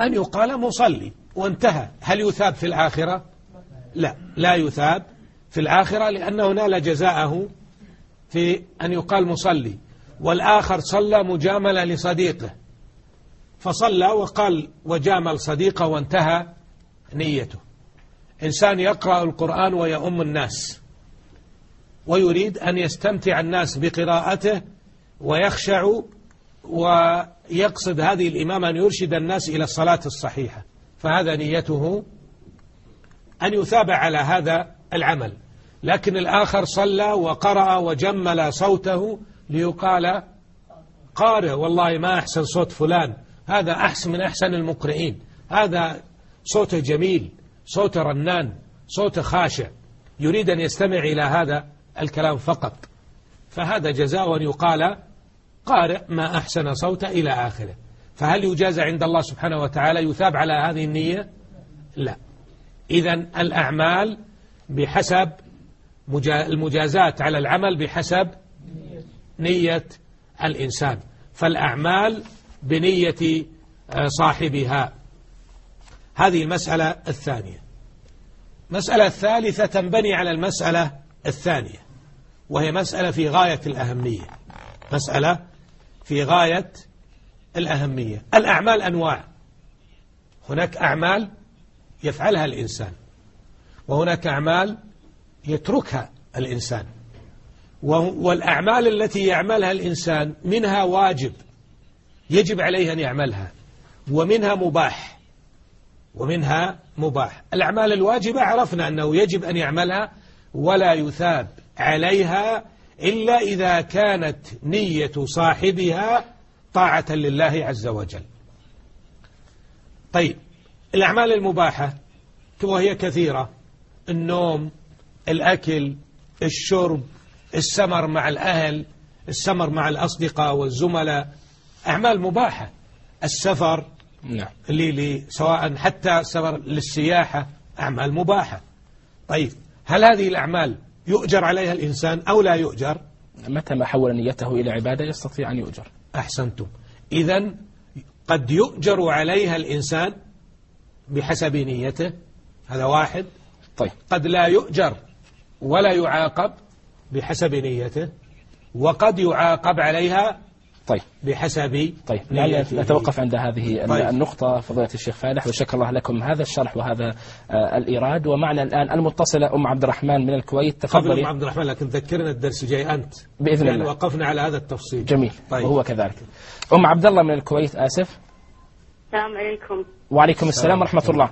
أن يقال مصلي وانتهى. هل يثاب في الآخرة؟ لا لا يثاب في الآخرة لأنه نال جزاءه في أن يقال مصلي والآخر صلى مجاملة لصديقه. فصلى وقال وجامل صديقه وانتهى نيته. إنسان يقرأ القرآن ويؤم الناس ويريد أن يستمتع الناس بقراءته ويخشع ويقصد هذه الإمام أن يرشد الناس إلى الصلاة الصحيحة. فهذا نيته أن يثاب على هذا العمل. لكن الآخر صلى وقرأ وجمل صوته ليقال قارئ والله ما أحسن صوت فلان. هذا أحسن من أحسن المقرئين. هذا صوته جميل صوته رنان صوته خاشع. يريد أن يستمع إلى هذا الكلام فقط. فهذا جزاء أن يقال قارئ ما أحسن صوته إلى آخره. فهل يجازى عند الله سبحانه وتعالى يثاب على هذه النية؟ لا. إذا الأعمال بحسب مجا- المجازات على العمل بحسب نية الإنسان. فالأعمال بنية آه، صاحبها. هذه المسألة الثانية. مسألة الثالثة تنبني على المسألة الثانية وهي مسألة في غاية الأهمية. مسألة في غاية الأهمية. الأعمال أنواع. هناك أعمال يفعلها الإنسان وهناك أعمال يتركها الإنسان والأعمال التي يعملها الإنسان منها واجب يجب عليه أن يعملها ومنها مباح ومنها مباح. الأعمال الواجبة عرفنا أنه يجب أن يعملها ولا يثاب عليها إلا إذا كانت نية صاحبها طاعة لله عز وجل. طيب الأعمال المباحة وهي كثيرة. النوم الأكل الشرب السمر مع الأهل السمر مع الأصدقاء والزملاء. أعمال مباحة. السفر نعم. سواء حتى سفر للسياحة أعمال مباحة. طيب هل هذه الأعمال يؤجر عليها الإنسان أو لا يؤجر؟ متى ما حول نيته إلى عبادة يستطيع أن يؤجر. أحسنتم. إذا قد يؤجر عليها الإنسان بحسب نيته. هذا واحد. طيب. قد لا يؤجر ولا يعاقب بحسب نيته. وقد يعاقب عليها طيب. بحسب طيب. لعل نيته. نتوقف عند هذه طيب. النقطة. فضيلة الشيخ فالح وشكر الله لكم. هذا الشرح وهذا آه، الإيراد. ومعنا الآن المتصلة أم عبد الرحمن من الكويت. قبل أم تفضلي عبد الرحمن لكن ذكرنا الدرس الجاي أنت. بإذن لأن الله. وقفنا على هذا التفصيل. جميل. طيب. وهو كذلك. أم عبد الله من الكويت آسف. السلام عليكم. وعليكم السلام. ورحمة الله.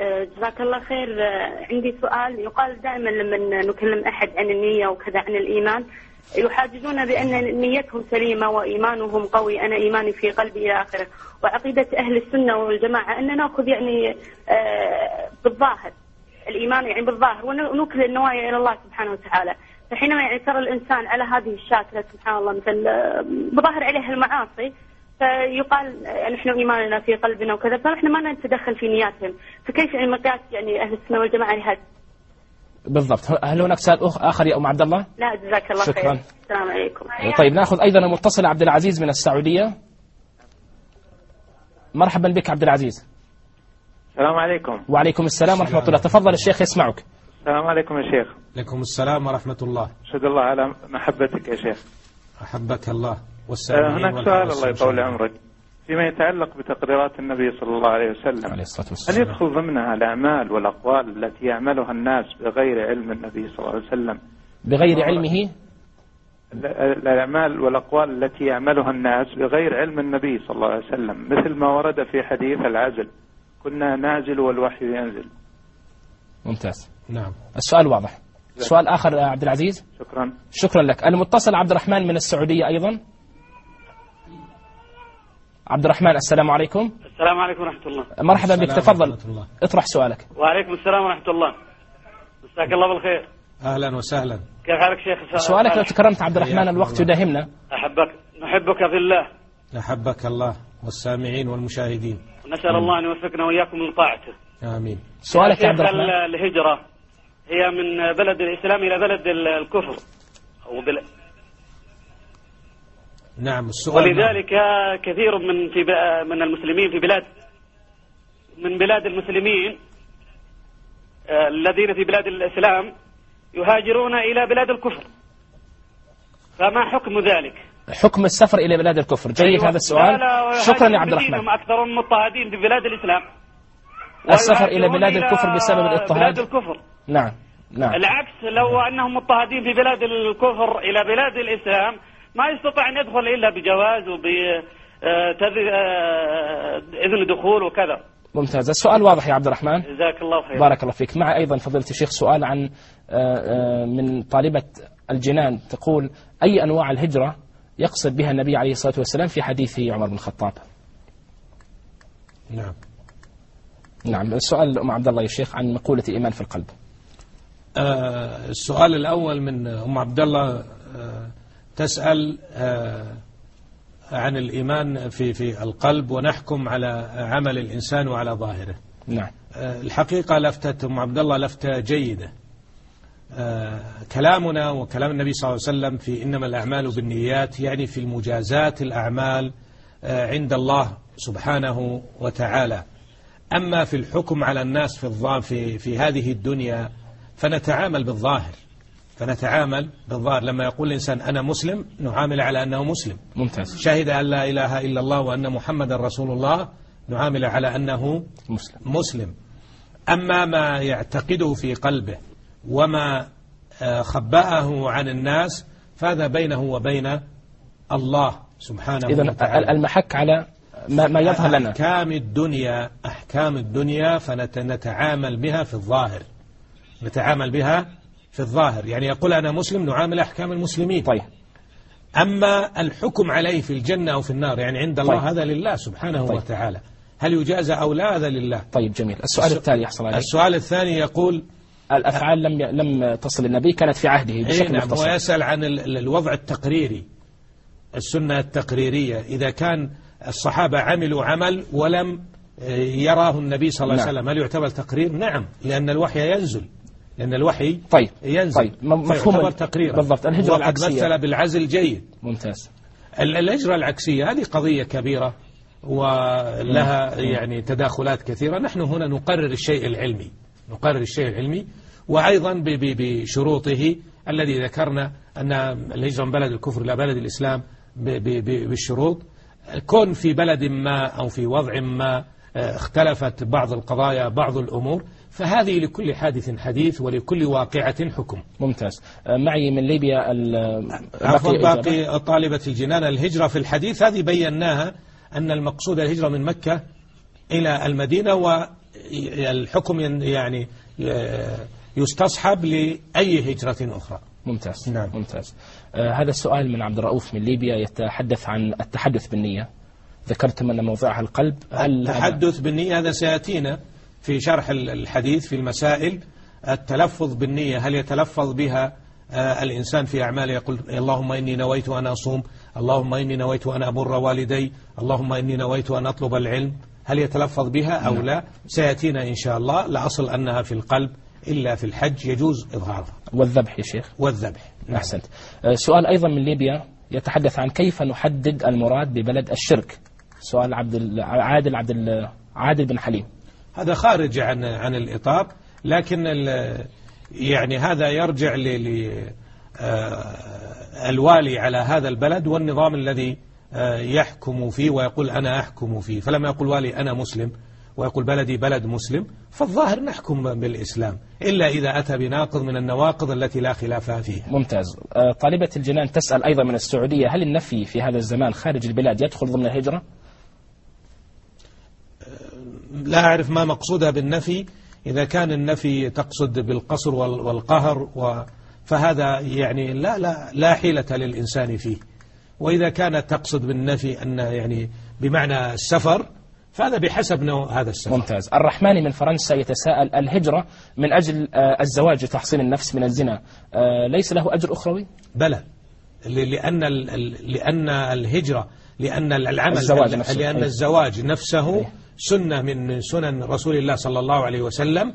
آه، جزاك الله خير. آه، عندي سؤال. يقال دائما لما نكلم أحد عن النية وكذا عن الإيمان يحاجزون بأن نيتهم سليمة وإيمانهم قوي. أنا إيماني في قلبي إلى آخره. وعقيدة أهل السنة والجماعة أن نأخذ يعني آه، بالظاهر. الإيمان يعني بالظاهر. ونوكل النوايا إلى الله سبحانه وتعالى. فحينما يعني ترى الإنسان على هذه الشاكلة سبحان الله مثل آه، بظاهر عليه المعاصي فيقال آه، نحن إيماننا في قلبنا وكذا فنحن ما نتدخل في نياتهم. فكيف يعني مقياس يعني أهل السنة والجماعة لهذا؟ بالضبط. هل هناك سؤال أخ- آخر يا أم عبد الله لا جزاك الله شكراً. خير السلام عليكم. طيب نأخذ أيضا المتصل عبد العزيز من السعودية. مرحبا بك عبد العزيز. السلام عليكم. وعليكم السلام ورحمة الله. تفضل الشيخ يسمعك. السلام عليكم يا شيخ. لكم السلام ورحمة الله. أشهد الله على محبتك يا شيخ. أحبك الله. آه، والسلام هناك سؤال الله يطول عمرك. فيما يتعلق بتقريرات النبي صلى الله عليه وسلم. عليه الصلاة هل والسلام يدخل ضمنها الأعمال والأقوال التي يعملها الناس بغير علم النبي صلى الله عليه وسلم؟ بغير علمه؟ ال- الأعمال والأقوال التي يعملها الناس بغير علم النبي صلى الله عليه وسلم مثل ما ورد في حديث العزل كنا نعزل والوحي ينزل. ممتاز. نعم. السؤال واضح. سؤال آخر يا عبد العزيز. شكرا. شكرا لك. المتصل عبد الرحمن من السعودية أيضا. عبد الرحمن السلام عليكم. السلام عليكم ورحمة الله. مرحبا بك تفضل. الله. اطرح سؤالك. وعليكم السلام ورحمة الله. مساك الله بالخير. أهلا وسهلا. كيف حالك شيخ؟ سؤالك. لو تكرمت عبد الرحمن الوقت الله. يداهمنا أحبك نحبك في الله. أحبك الله والسامعين والمشاهدين. ونسأل الله أن يوفقنا وإياكم لطاعته. آمين. سؤالك يا عبد الرحمن ال- الهجرة هي من بلد الإسلام إلى بلد ال- الكفر. أو. نعم السؤال ولذلك كثير من في من المسلمين في بلاد من بلاد المسلمين آه، الذين في بلاد الإسلام يهاجرون إلى بلاد الكفر. فما حكم ذلك؟ حكم السفر إلى بلاد الكفر؟ جيد أيوة. هذا السؤال. لا لا شكرا يا عبد الرحمن. بدينهم أكثر مضطهدين في بلاد الإسلام. السفر إلى بلاد الكفر بسبب الاضطهاد؟ بلاد الكفر. نعم نعم. العكس لو أنهم مضطهدين في بلاد الكفر إلى بلاد الإسلام ما يستطيع أن يدخل إلا بجواز وب آه، آه، إذن دخول وكذا. ممتاز. السؤال واضح يا عبد الرحمن. جزاك الله خير بارك الله فيك. مع أيضا فضيلة الشيخ سؤال عن آه، آه، من طالبة الجنان. تقول أي أنواع الهجرة يقصد بها النبي عليه الصلاة والسلام في حديث عمر بن الخطاب؟ نعم. نعم. السؤال أم عبد الله يا شيخ عن مقولة الإيمان في القلب. آه، السؤال الأول من أم عبد الله آه، تسأل آه، عن الإيمان في في القلب ونحكم على عمل الإنسان وعلى ظاهره. نعم. آه، الحقيقة لفتة أم عبد الله لفتة جيدة. آه، كلامنا وكلام النبي صلى الله عليه وسلم في إنما الأعمال بالنيات يعني في المجازات الأعمال عند الله سبحانه وتعالى. أما في الحكم على الناس في في, في هذه الدنيا فنتعامل بالظاهر. فنتعامل بالظاهر لما يقول الإنسان أنا مسلم نعامل على أنه مسلم. ممتاز. شهد أن لا إله إلا الله وأن محمد رسول الله نعامل على أنه مسلم. مسلم. أما ما يعتقده في قلبه وما آه، خبأه عن الناس فهذا بينه وبين الله سبحانه إذا وتعالى. المحك على ما, ما يظهر لنا. أحكام الدنيا أحكام الدنيا فنتعامل بها في الظاهر. نتعامل بها في الظاهر. يعني يقول أنا مسلم نعامل أحكام المسلمين. طيب. أما الحكم عليه في الجنة أو في النار يعني عند الله طيب. هذا لله سبحانه طيب. وتعالى. هل يجازى أو لا؟ هذا لله. طيب جميل. السؤال الس- التالي يحصل عليه. السؤال الثاني يقول الأفعال لم لم تصل النبي كانت في عهده إيه بشكل نعم مختصر يسأل عن ال- ال- الوضع التقريري السنة التقريرية. إذا كان الصحابة عملوا عمل ولم آه، يراه النبي صلى الله عليه نعم. وسلم هل يعتبر تقرير؟ نعم لأن الوحي ينزل. لأن الوحي طيب ينزل طيب مفهوم تقريرا. بالضبط الهجرة العكسية. مثل بالعزل جيد. ممتاز. ال- الهجرة العكسية هذه قضية كبيرة ولها يعني تداخلات كثيرة. نحن هنا نقرر الشيء العلمي نقرر الشيء العلمي وأيضا بشروطه الذي ذكرنا أن الهجرة من بلد الكفر إلى بلد الإسلام بالشروط. كون في بلد ما أو في وضع ما آه، اختلفت بعض القضايا بعض الأمور. فهذه لكل حادث حديث ولكل واقعة حكم. ممتاز. آه، معي من ليبيا ال- عفوا. باقي طالبة الجنان. الهجرة في الحديث هذه بيناها أن المقصود الهجرة من مكة إلى المدينة والحكم يعني آه، يستصحب لأي هجرة أخرى. ممتاز. نعم. ممتاز. آه هذا السؤال من عبد الرؤوف من ليبيا يتحدث عن التحدث بالنية. ذكرتم أن موضعها القلب. هل التحدث بالنية هذا سيأتينا. في شرح ال- الحديث في المسائل التلفظ بالنية هل يتلفظ بها آه، الإنسان في أعماله؟ يقول اللهم إني نويت أن أصوم اللهم إني نويت أن أبر والدي اللهم إني نويت أن أطلب العلم. هل يتلفظ بها أو نعم. لا؟ سيأتينا إن شاء الله لأصل أنها في القلب إلا في الحج يجوز إظهارها. والذبح يا شيخ. والذبح. أحسنت. آه سؤال أيضا من ليبيا يتحدث عن كيف نحدد المراد ببلد الشرك. سؤال عبد عادل عبد عادل بن حليم. هذا خارج عن عن الإطار لكن يعني هذا يرجع ل ل- آه، الوالي على هذا البلد والنظام الذي آه، يحكم فيه ويقول أنا أحكم فيه. فلما يقول والي أنا مسلم ويقول بلدي بلد مسلم فالظاهر نحكم بالإسلام إلا إذا أتى بناقض من النواقض التي لا خلاف فيها. ممتاز. آه طالبة الجنان تسأل أيضا من السعودية هل النفي في هذا الزمان خارج البلاد يدخل ضمن الهجرة؟ لا أعرف ما مقصودها بالنفي. إذا كان النفي تقصد بالقصر وال- والقهر و فهذا يعني لا لا لا حيلة للإنسان فيه. وإذا كانت تقصد بالنفي أن يعني بمعنى السفر فهذا بحسب نوع هذا السفر. ممتاز. الرحمن من فرنسا يتساءل الهجرة من أجل آه الزواج وتحصين النفس من الزنا آه ليس له أجر أخروي؟ بلى. لأن لأن الهجرة لأن العمل الزواج نفسه. لأن. الزواج نفسه سنة من سنن رسول الله صلى الله عليه وسلم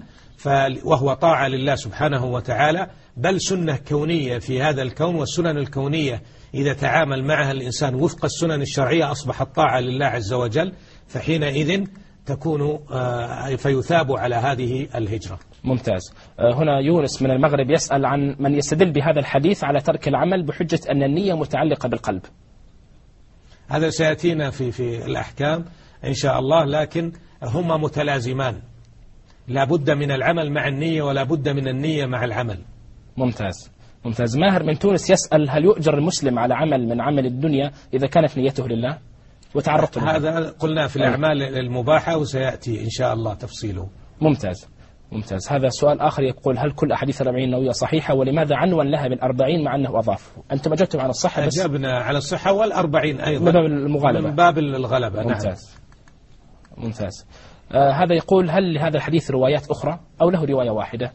وهو طاعة لله سبحانه وتعالى. بل سنة كونية في هذا الكون والسنن الكونية إذا تعامل معها الإنسان وفق السنن الشرعية أصبحت طاعة لله عز وجل فحينئذ تكون آه، فيثاب على هذه الهجرة. ممتاز. آه هنا يونس من المغرب يسأل عن من يستدل بهذا الحديث على ترك العمل بحجة أن النية متعلقة بالقلب. هذا سيأتينا في في الأحكام. إن شاء الله لكن هما متلازمان. لا بد من العمل مع النية ولا بد من النية مع العمل. ممتاز. ممتاز. ماهر من تونس يسأل هل يؤجر المسلم على عمل من عمل الدنيا إذا كانت نيته لله؟ وتعرضت له. هذا قلنا في. الأعمال المباحة وسيأتي إن شاء الله تفصيله. ممتاز. ممتاز. هذا سؤال آخر يقول هل كل أحاديث الأربعين النووية صحيحة؟ ولماذا عنون لها بالأربعين مع أنه أضاف؟ أنتم أجبتم عن الصحة بس. أجبنا على الصحة والأربعين أيضا. من باب المغالبة. من باب الغلبة نعم. ممتاز آه هذا يقول هل لهذا الحديث روايات أخرى أو له رواية واحدة؟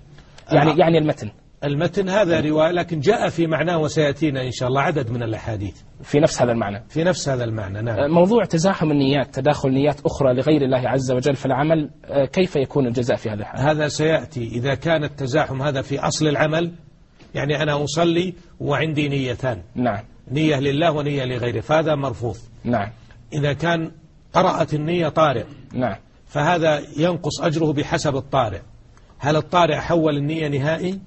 يعني آه. يعني المتن. المتن هذا رواية لكن جاء في معناه وسيأتينا إن شاء الله عدد من الأحاديث. في نفس هذا المعنى. في نفس هذا المعنى نعم. آه، موضوع تزاحم النيات تداخل نيات أخرى لغير الله عز وجل في العمل آه، كيف يكون الجزاء في هذا الحال؟ هذا سيأتي إذا كان التزاحم هذا في أصل العمل يعني أنا أصلي وعندي نيتان. نعم. نية لله ونية لغيره فهذا مرفوض. نعم. إذا كان طرأت النية طارئ. نعم. فهذا ينقص أجره بحسب الطارئ. هل الطارئ حول النية نهائي؟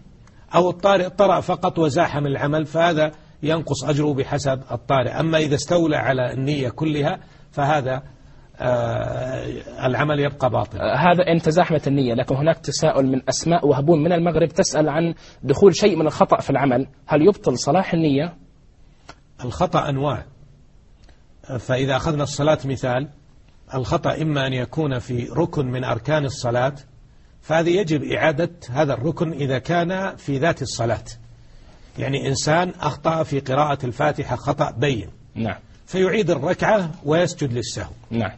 أو الطارئ طرأ فقط وزاحم العمل فهذا ينقص أجره بحسب الطارئ. أما إذا استولى على النية كلها فهذا آه العمل يبقى باطل. آه، هذا إن تزاحمت النية لكن هناك تساؤل من أسماء وهبون من المغرب تسأل عن دخول شيء من الخطأ في العمل. هل يبطل صلاح النية؟ الخطأ أنواع. فإذا أخذنا الصلاة مثال الخطأ إما أن يكون في ركن من أركان الصلاة فهذه يجب إعادة هذا الركن إذا كان في ذات الصلاة. يعني إنسان أخطأ في قراءة الفاتحة خطأ بين. نعم. فيعيد الركعة ويسجد للسهو. نعم.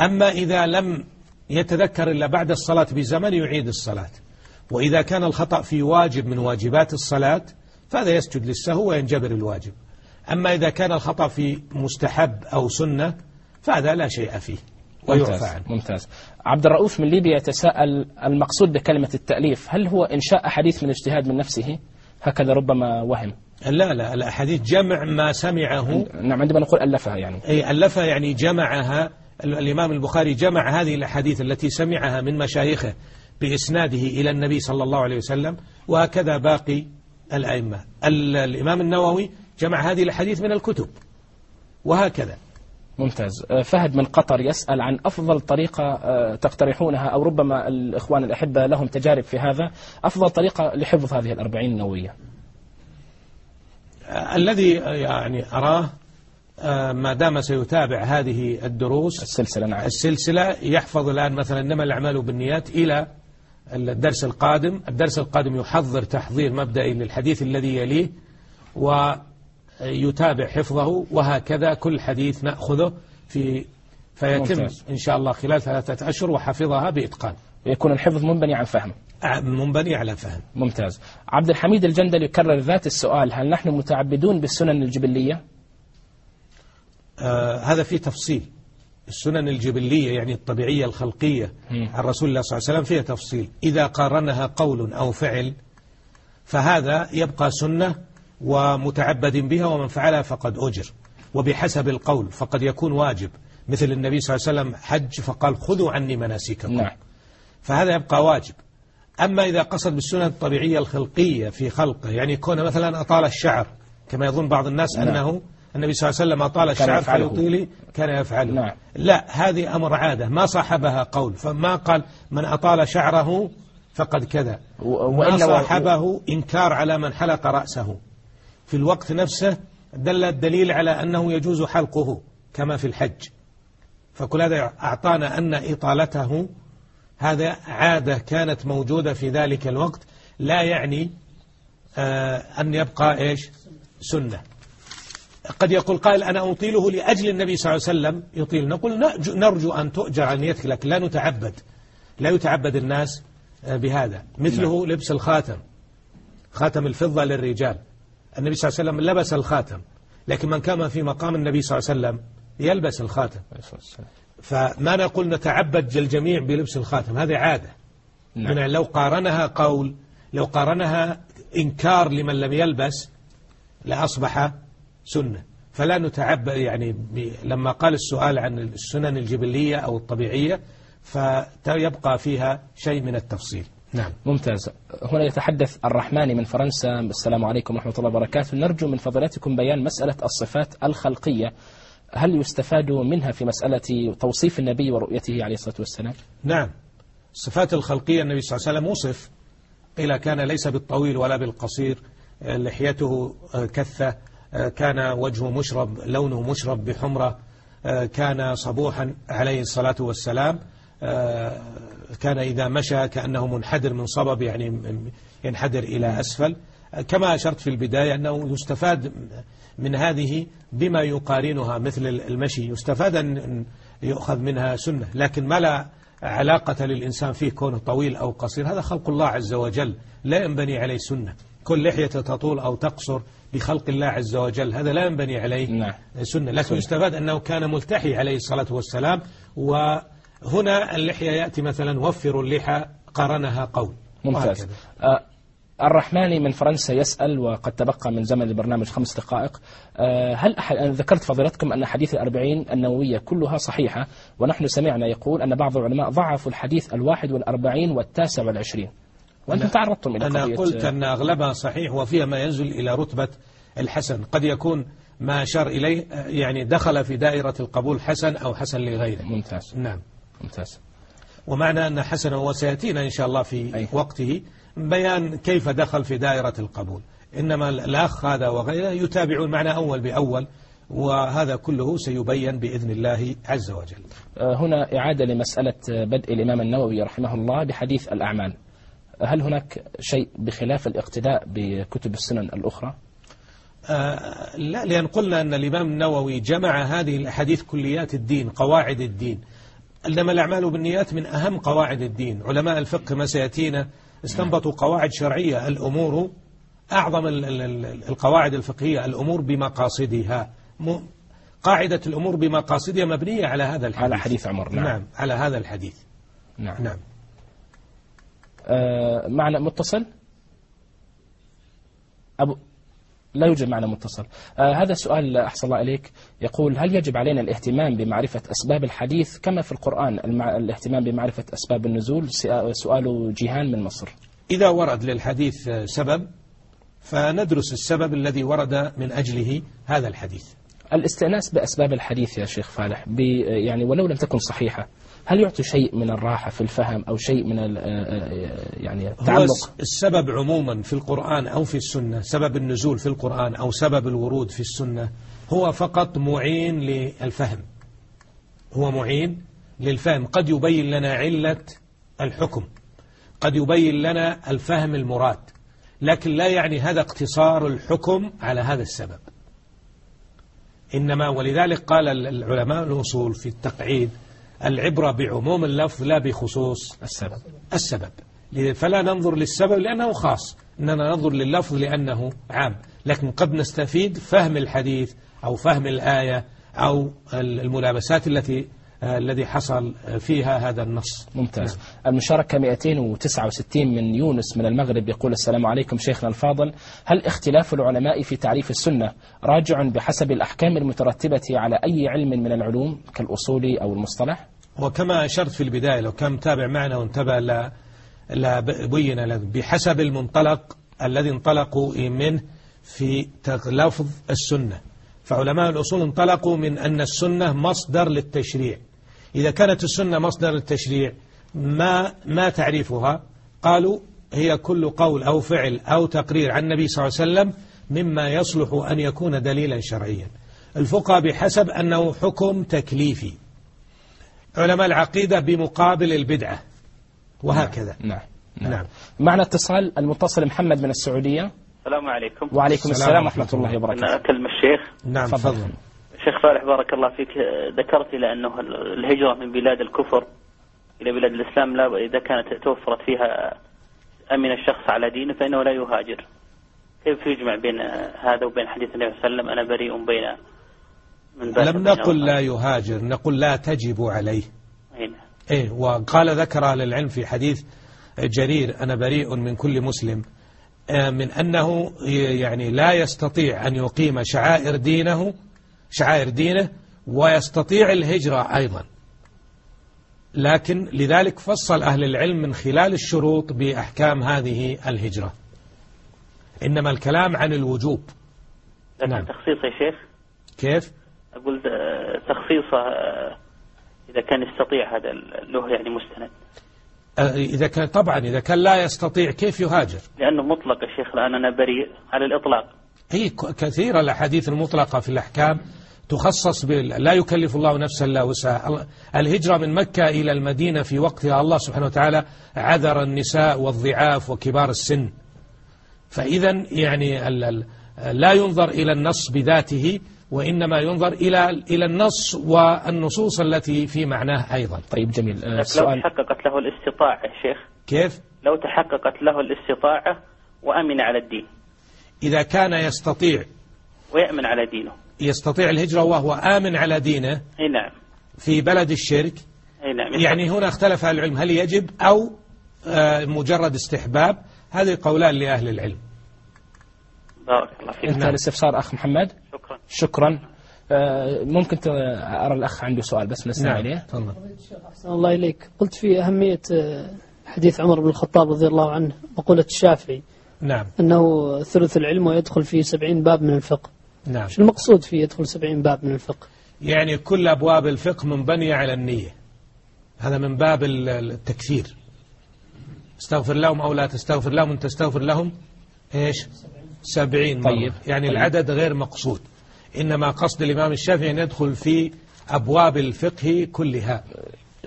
أما إذا لم يتذكر إلا بعد الصلاة بزمن يعيد الصلاة. وإذا كان الخطأ في واجب من واجبات الصلاة فهذا يسجد للسهو وينجبر الواجب. أما إذا كان الخطأ في مستحب أو سنة فهذا لا شيء فيه ويعفى ممتاز عنه. ممتاز. عبد الرؤوف من ليبيا يتساءل المقصود بكلمة التأليف هل هو إنشاء حديث من اجتهاد من نفسه؟ هكذا ربما وهم. لا لا الأحاديث جمع ما سمعه. نعم عندما نقول ألفها يعني. أي ألفها يعني جمعها. ال- الإمام البخاري جمع هذه الأحاديث التي سمعها من مشايخه بإسناده إلى النبي صلى الله عليه وسلم وهكذا باقي الأئمة. ال- الإمام النووي جمع هذه الأحاديث من الكتب. وهكذا. ممتاز. آه، فهد من قطر يسأل عن أفضل طريقة آه، تقترحونها أو ربما الإخوان الأحبة لهم تجارب في هذا. أفضل طريقة لحفظ هذه الأربعين النووية. آه، الذي يعني أراه ما دام سيتابع هذه الدروس السلسلة نعم. السلسلة يحفظ الآن مثلا إنما الأعمال بالنيات إلى الدرس القادم. الدرس القادم يحضر تحضير مبدئي للحديث الذي يليه ويتابع حفظه وهكذا كل حديث نأخذه في فيتم ممتاز. إن شاء الله خلال ثلاثة أشهر وحفظها بإتقان. يكون الحفظ منبني عن فهم. منبني على فهم. ممتاز. عبد الحميد الجندل يكرر ذات السؤال هل نحن متعبدون بالسنن الجبلية؟ آه هذا فيه تفصيل. السنن الجبلية يعني الطبيعية الخلقية عن رسول الله صلى الله عليه وسلم فيها تفصيل. إذا قارنها قول أو فعل فهذا يبقى سنة ومتعبد بها ومن فعلها فقد أجر. وبحسب القول فقد يكون واجب. مثل النبي صلى الله عليه وسلم حج فقال خذوا عني مناسككم. نعم. فهذا يبقى واجب. أما إذا قصد بالسنن الطبيعية الخلقية في خلقه يعني كون مثلا أطال الشعر كما يظن بعض الناس نعم. أنه النبي صلى الله عليه وسلم أطال الشعر. فيطيل كان يفعله. نعم. لا هذه أمر عادة. ما صاحبها قول. فما قال من أطال شعره فقد كذا. ما صاحبه إنكار على من حلق رأسه. في الوقت نفسه دل الدليل على أنه يجوز حلقه كما في الحج. فكل هذا أعطانا أن إطالته هذا عادة كانت موجودة في ذلك الوقت لا يعني آه أن يبقى إيش؟ سنة. قد يقول قائل أنا أطيله لأجل النبي صلى الله عليه وسلم يطيل. نقول نرجو, أن تؤجر عن نيتك لكن لا نتعبد. لا يتعبد الناس آه، بهذا. مثله لبس الخاتم خاتم الفضة للرجال. النبي صلى الله عليه وسلم لبس الخاتم لكن من كان في مقام النبي صلى الله عليه وسلم يلبس الخاتم. فما نقول نتعبد الجميع بلبس الخاتم هذه عادة. نعم. من لو قارنها قول لو قارنها إنكار لمن لم يلبس لأصبح سنة. فلا نتعبد يعني لما قال السؤال عن السنن الجبلية أو الطبيعية فيبقى فيها شيء من التفصيل. نعم. ممتاز. هنا يتحدث الرحماني من فرنسا. السلام عليكم ورحمة الله وبركاته. نرجو من فضلاتكم بيان مسألة الصفات الخلقية. هل يستفاد منها في مسألة توصيف النبي ورؤيته عليه الصلاة والسلام؟ نعم. الصفات الخلقية النبي صلى الله عليه وسلم وصف قيل كان ليس بالطويل ولا بالقصير. آه، لحيته آه، كثة. آه، كان وجهه مشرب لونه مشرب بحمرة. كان صبوحا عليه الصلاة والسلام. كان إذا مشى كأنه منحدر من صبب يعني ينحدر إلى أسفل. كما أشرت في البداية أنه يستفاد من هذه بما يقارنها مثل المشي. يستفاد أن يؤخذ منها سنة لكن ما لا علاقة للإنسان فيه كونه طويل أو قصير. هذا خلق الله عز وجل لا ينبني عليه سنة. كل لحية تطول أو تقصر بخلق الله عز وجل هذا لا ينبني عليه نعم. سنة. لكن يستفاد أنه كان ملتحي عليه الصلاة والسلام وهنا اللحية يأتي مثلا وفروا اللحى قارنها قول ممتاز. آه، الرحماني من فرنسا يسأل وقد تبقى من زمن البرنامج خمس دقائق آه، هل أحد أنا ذكرت فضيلتكم أن حديث الأربعين النووية كلها صحيحة ونحن سمعنا يقول أن بعض العلماء ضعفوا الحديث الواحد والأربعين والتاسع والعشرين. وأنتم تعرضتم إلى أنا قلت أن أغلبها صحيح وفيها ما ينزل إلى رتبة الحسن. قد يكون ما أشار إليه آه، يعني دخل في دائرة القبول حسن أو حسن لغيره. ممتاز. نعم. ممتاز. ومعنى أن حسن وسيأتينا إن شاء الله في أي. وقته بيان كيف دخل في دائرة القبول. إنما الأخ هذا وغيره يتابعون معنا أول بأول وهذا كله سيبين بإذن الله عز وجل. آه، هنا إعادة لمسألة بدء الإمام النووي رحمه الله بحديث الأعمال. هل هناك شيء بخلاف الاقتداء بكتب السنن الأخرى؟ آه لا لأن قلنا أن الإمام النووي جمع هذه الأحاديث كليات الدين قواعد الدين. إنما الأعمال بالنيات من أهم قواعد الدين. علماء الفقه ما سيأتينا. استنبطوا قواعد شرعية. الأمور أعظم ال- ال- ال- القواعد الفقهية. الأمور بمقاصدها. قاعدة الأمور بمقاصدها مبنية على هذا الحديث. على حديث عمر. نعم, نعم على هذا الحديث. نعم. نعم. آه، معنا متصل؟ أبو لا يوجد معنا متصل. آه هذا سؤال أحسن الله إليك. يقول هل يجب علينا الاهتمام بمعرفة أسباب الحديث كما في القرآن المع... الاهتمام بمعرفة أسباب النزول؟ سؤ- سؤال جيهان من مصر. إذا ورد للحديث سبب فندرس السبب الذي ورد من أجله هذا الحديث. الاستئناس بأسباب الحديث يا شيخ فالح ب- يعني ولو لم تكن صحيحة. هل يعطي شيء من الراحة في الفهم أو شيء من ال- يعني هو التعلق الس- السبب عموما في القرآن أو في السنة سبب النزول في القرآن أو سبب الورود في السنة هو فقط معين للفهم. هو معين للفهم. قد يبين لنا علة الحكم قد يبين لنا الفهم المراد لكن لا يعني هذا اقتصار الحكم على هذا السبب. إنما ولذلك قال العلماء الأصول في التقعيد العبرة بعموم اللفظ لا بخصوص السبب. السبب. فلا ننظر للسبب لأنه خاص. إننا ننظر لللفظ لأنه عام. لكن قد نستفيد فهم الحديث أو فهم الآية أو الملابسات التي الذي حصل فيها هذا النص. ممتاز. المشاركة 269 من يونس من المغرب يقول السلام عليكم شيخنا الفاضل. هل اختلاف العلماء في تعريف السنة راجع بحسب الأحكام المترتبة على أي علم من العلوم كالأصول أو المصطلح؟ وكما أشرت في البداية لو كان متابع معنا وانتبه لا لا بين بحسب المنطلق الذي انطلقوا منه في لفظ السنة. فعلماء الأصول انطلقوا من أن السنة مصدر للتشريع. إذا كانت السنة مصدر للتشريع ما ما تعريفها؟ قالوا هي كل قول أو فعل أو تقرير عن النبي صلى الله عليه وسلم مما يصلح أن يكون دليلا شرعيا. الفقهاء بحسب أنه حكم تكليفي. علماء العقيدة بمقابل البدعة. وهكذا. نعم. نعم, نعم. معنا اتصال المتصل محمد من السعودية. السلام عليكم. وعليكم السلام ورحمة الله وبركاته. أنا أكلم الشيخ. نعم تفضل. شيخ فالح بارك الله فيك. ذكرت إلى أنه الهجرة من بلاد الكفر إلى بلاد الإسلام لا إذا كانت توفرت فيها أمن الشخص على دينه فإنه لا يهاجر. كيف يجمع بين هذا وبين حديث النبي صلى الله عليه وسلم؟ أنا بريء بين من لم نقل لا يهاجر نقول لا تجب عليه. هنا. إيه وقال ذكر أهل العلم في حديث جرير أنا بريء من كل مسلم من أنه يعني لا يستطيع أن يقيم شعائر دينه شعائر دينه ويستطيع الهجرة أيضا. لكن لذلك فصل أهل العلم من خلال الشروط بأحكام هذه الهجرة. إنما الكلام عن الوجوب. لكن نعم. تخصيص يا شيخ؟ كيف؟ أقول تخصيصه إذا كان يستطيع هذا له يعني مستند. إذا كان طبعا إذا كان لا يستطيع كيف يهاجر؟ لأنه مطلق يا شيخ الآن أنا بريء على الإطلاق. هي كثيرة الأحاديث المطلقة في الأحكام تخصص بال... لا يكلف الله نفسا لا وسعها. الهجرة من مكة إلى المدينة في وقتها الله سبحانه وتعالى عذر النساء والضعاف وكبار السن. فإذا يعني. ال... لا ينظر إلى النص بذاته وإنما ينظر إلى إلى النص والنصوص التي في معناه أيضا. طيب جميل. لو تحققت له الاستطاعة شيخ. كيف؟ لو تحققت له الاستطاعة وأمن على الدين. إذا كان يستطيع. ويأمن على دينه. يستطيع الهجرة وهو آمن على دينه أي نعم. في بلد الشرك. أي نعم. يعني هنا اختلف العلم. هل يجب أو مجرد استحباب؟ هذه قولان لأهل العلم. بارك الله فيك. انتهى الاستفسار أخ محمد. شكرا. شكرا. ممكن أرى الأخ عنده سؤال بس نستمع نعم. إليه تفضل. أحسن الله إليك. قلت في أهمية حديث عمر بن الخطاب رضي الله عنه مقولة الشافعي. نعم. أنه ثلث العلم ويدخل فيه سبعين باب من الفقه. نعم. شو المقصود في يدخل سبعين باب من الفقه؟ يعني كل أبواب الفقه منبنية على النية. هذا من باب التكثير استغفر لهم أو لا تستغفر لهم أن تستغفر لهم إيش؟ سبعين مرة طيب. يعني طيب. العدد غير مقصود. إنما قصد الإمام الشافعي أن يدخل في أبواب الفقه كلها.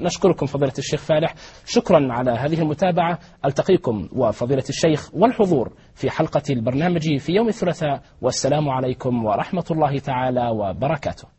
نشكركم فضيلة الشيخ فالح. شكرا على هذه المتابعة. ألتقيكم وفضيلة الشيخ والحضور في حلقة البرنامج في يوم الثلاثاء. والسلام عليكم ورحمة الله تعالى وبركاته.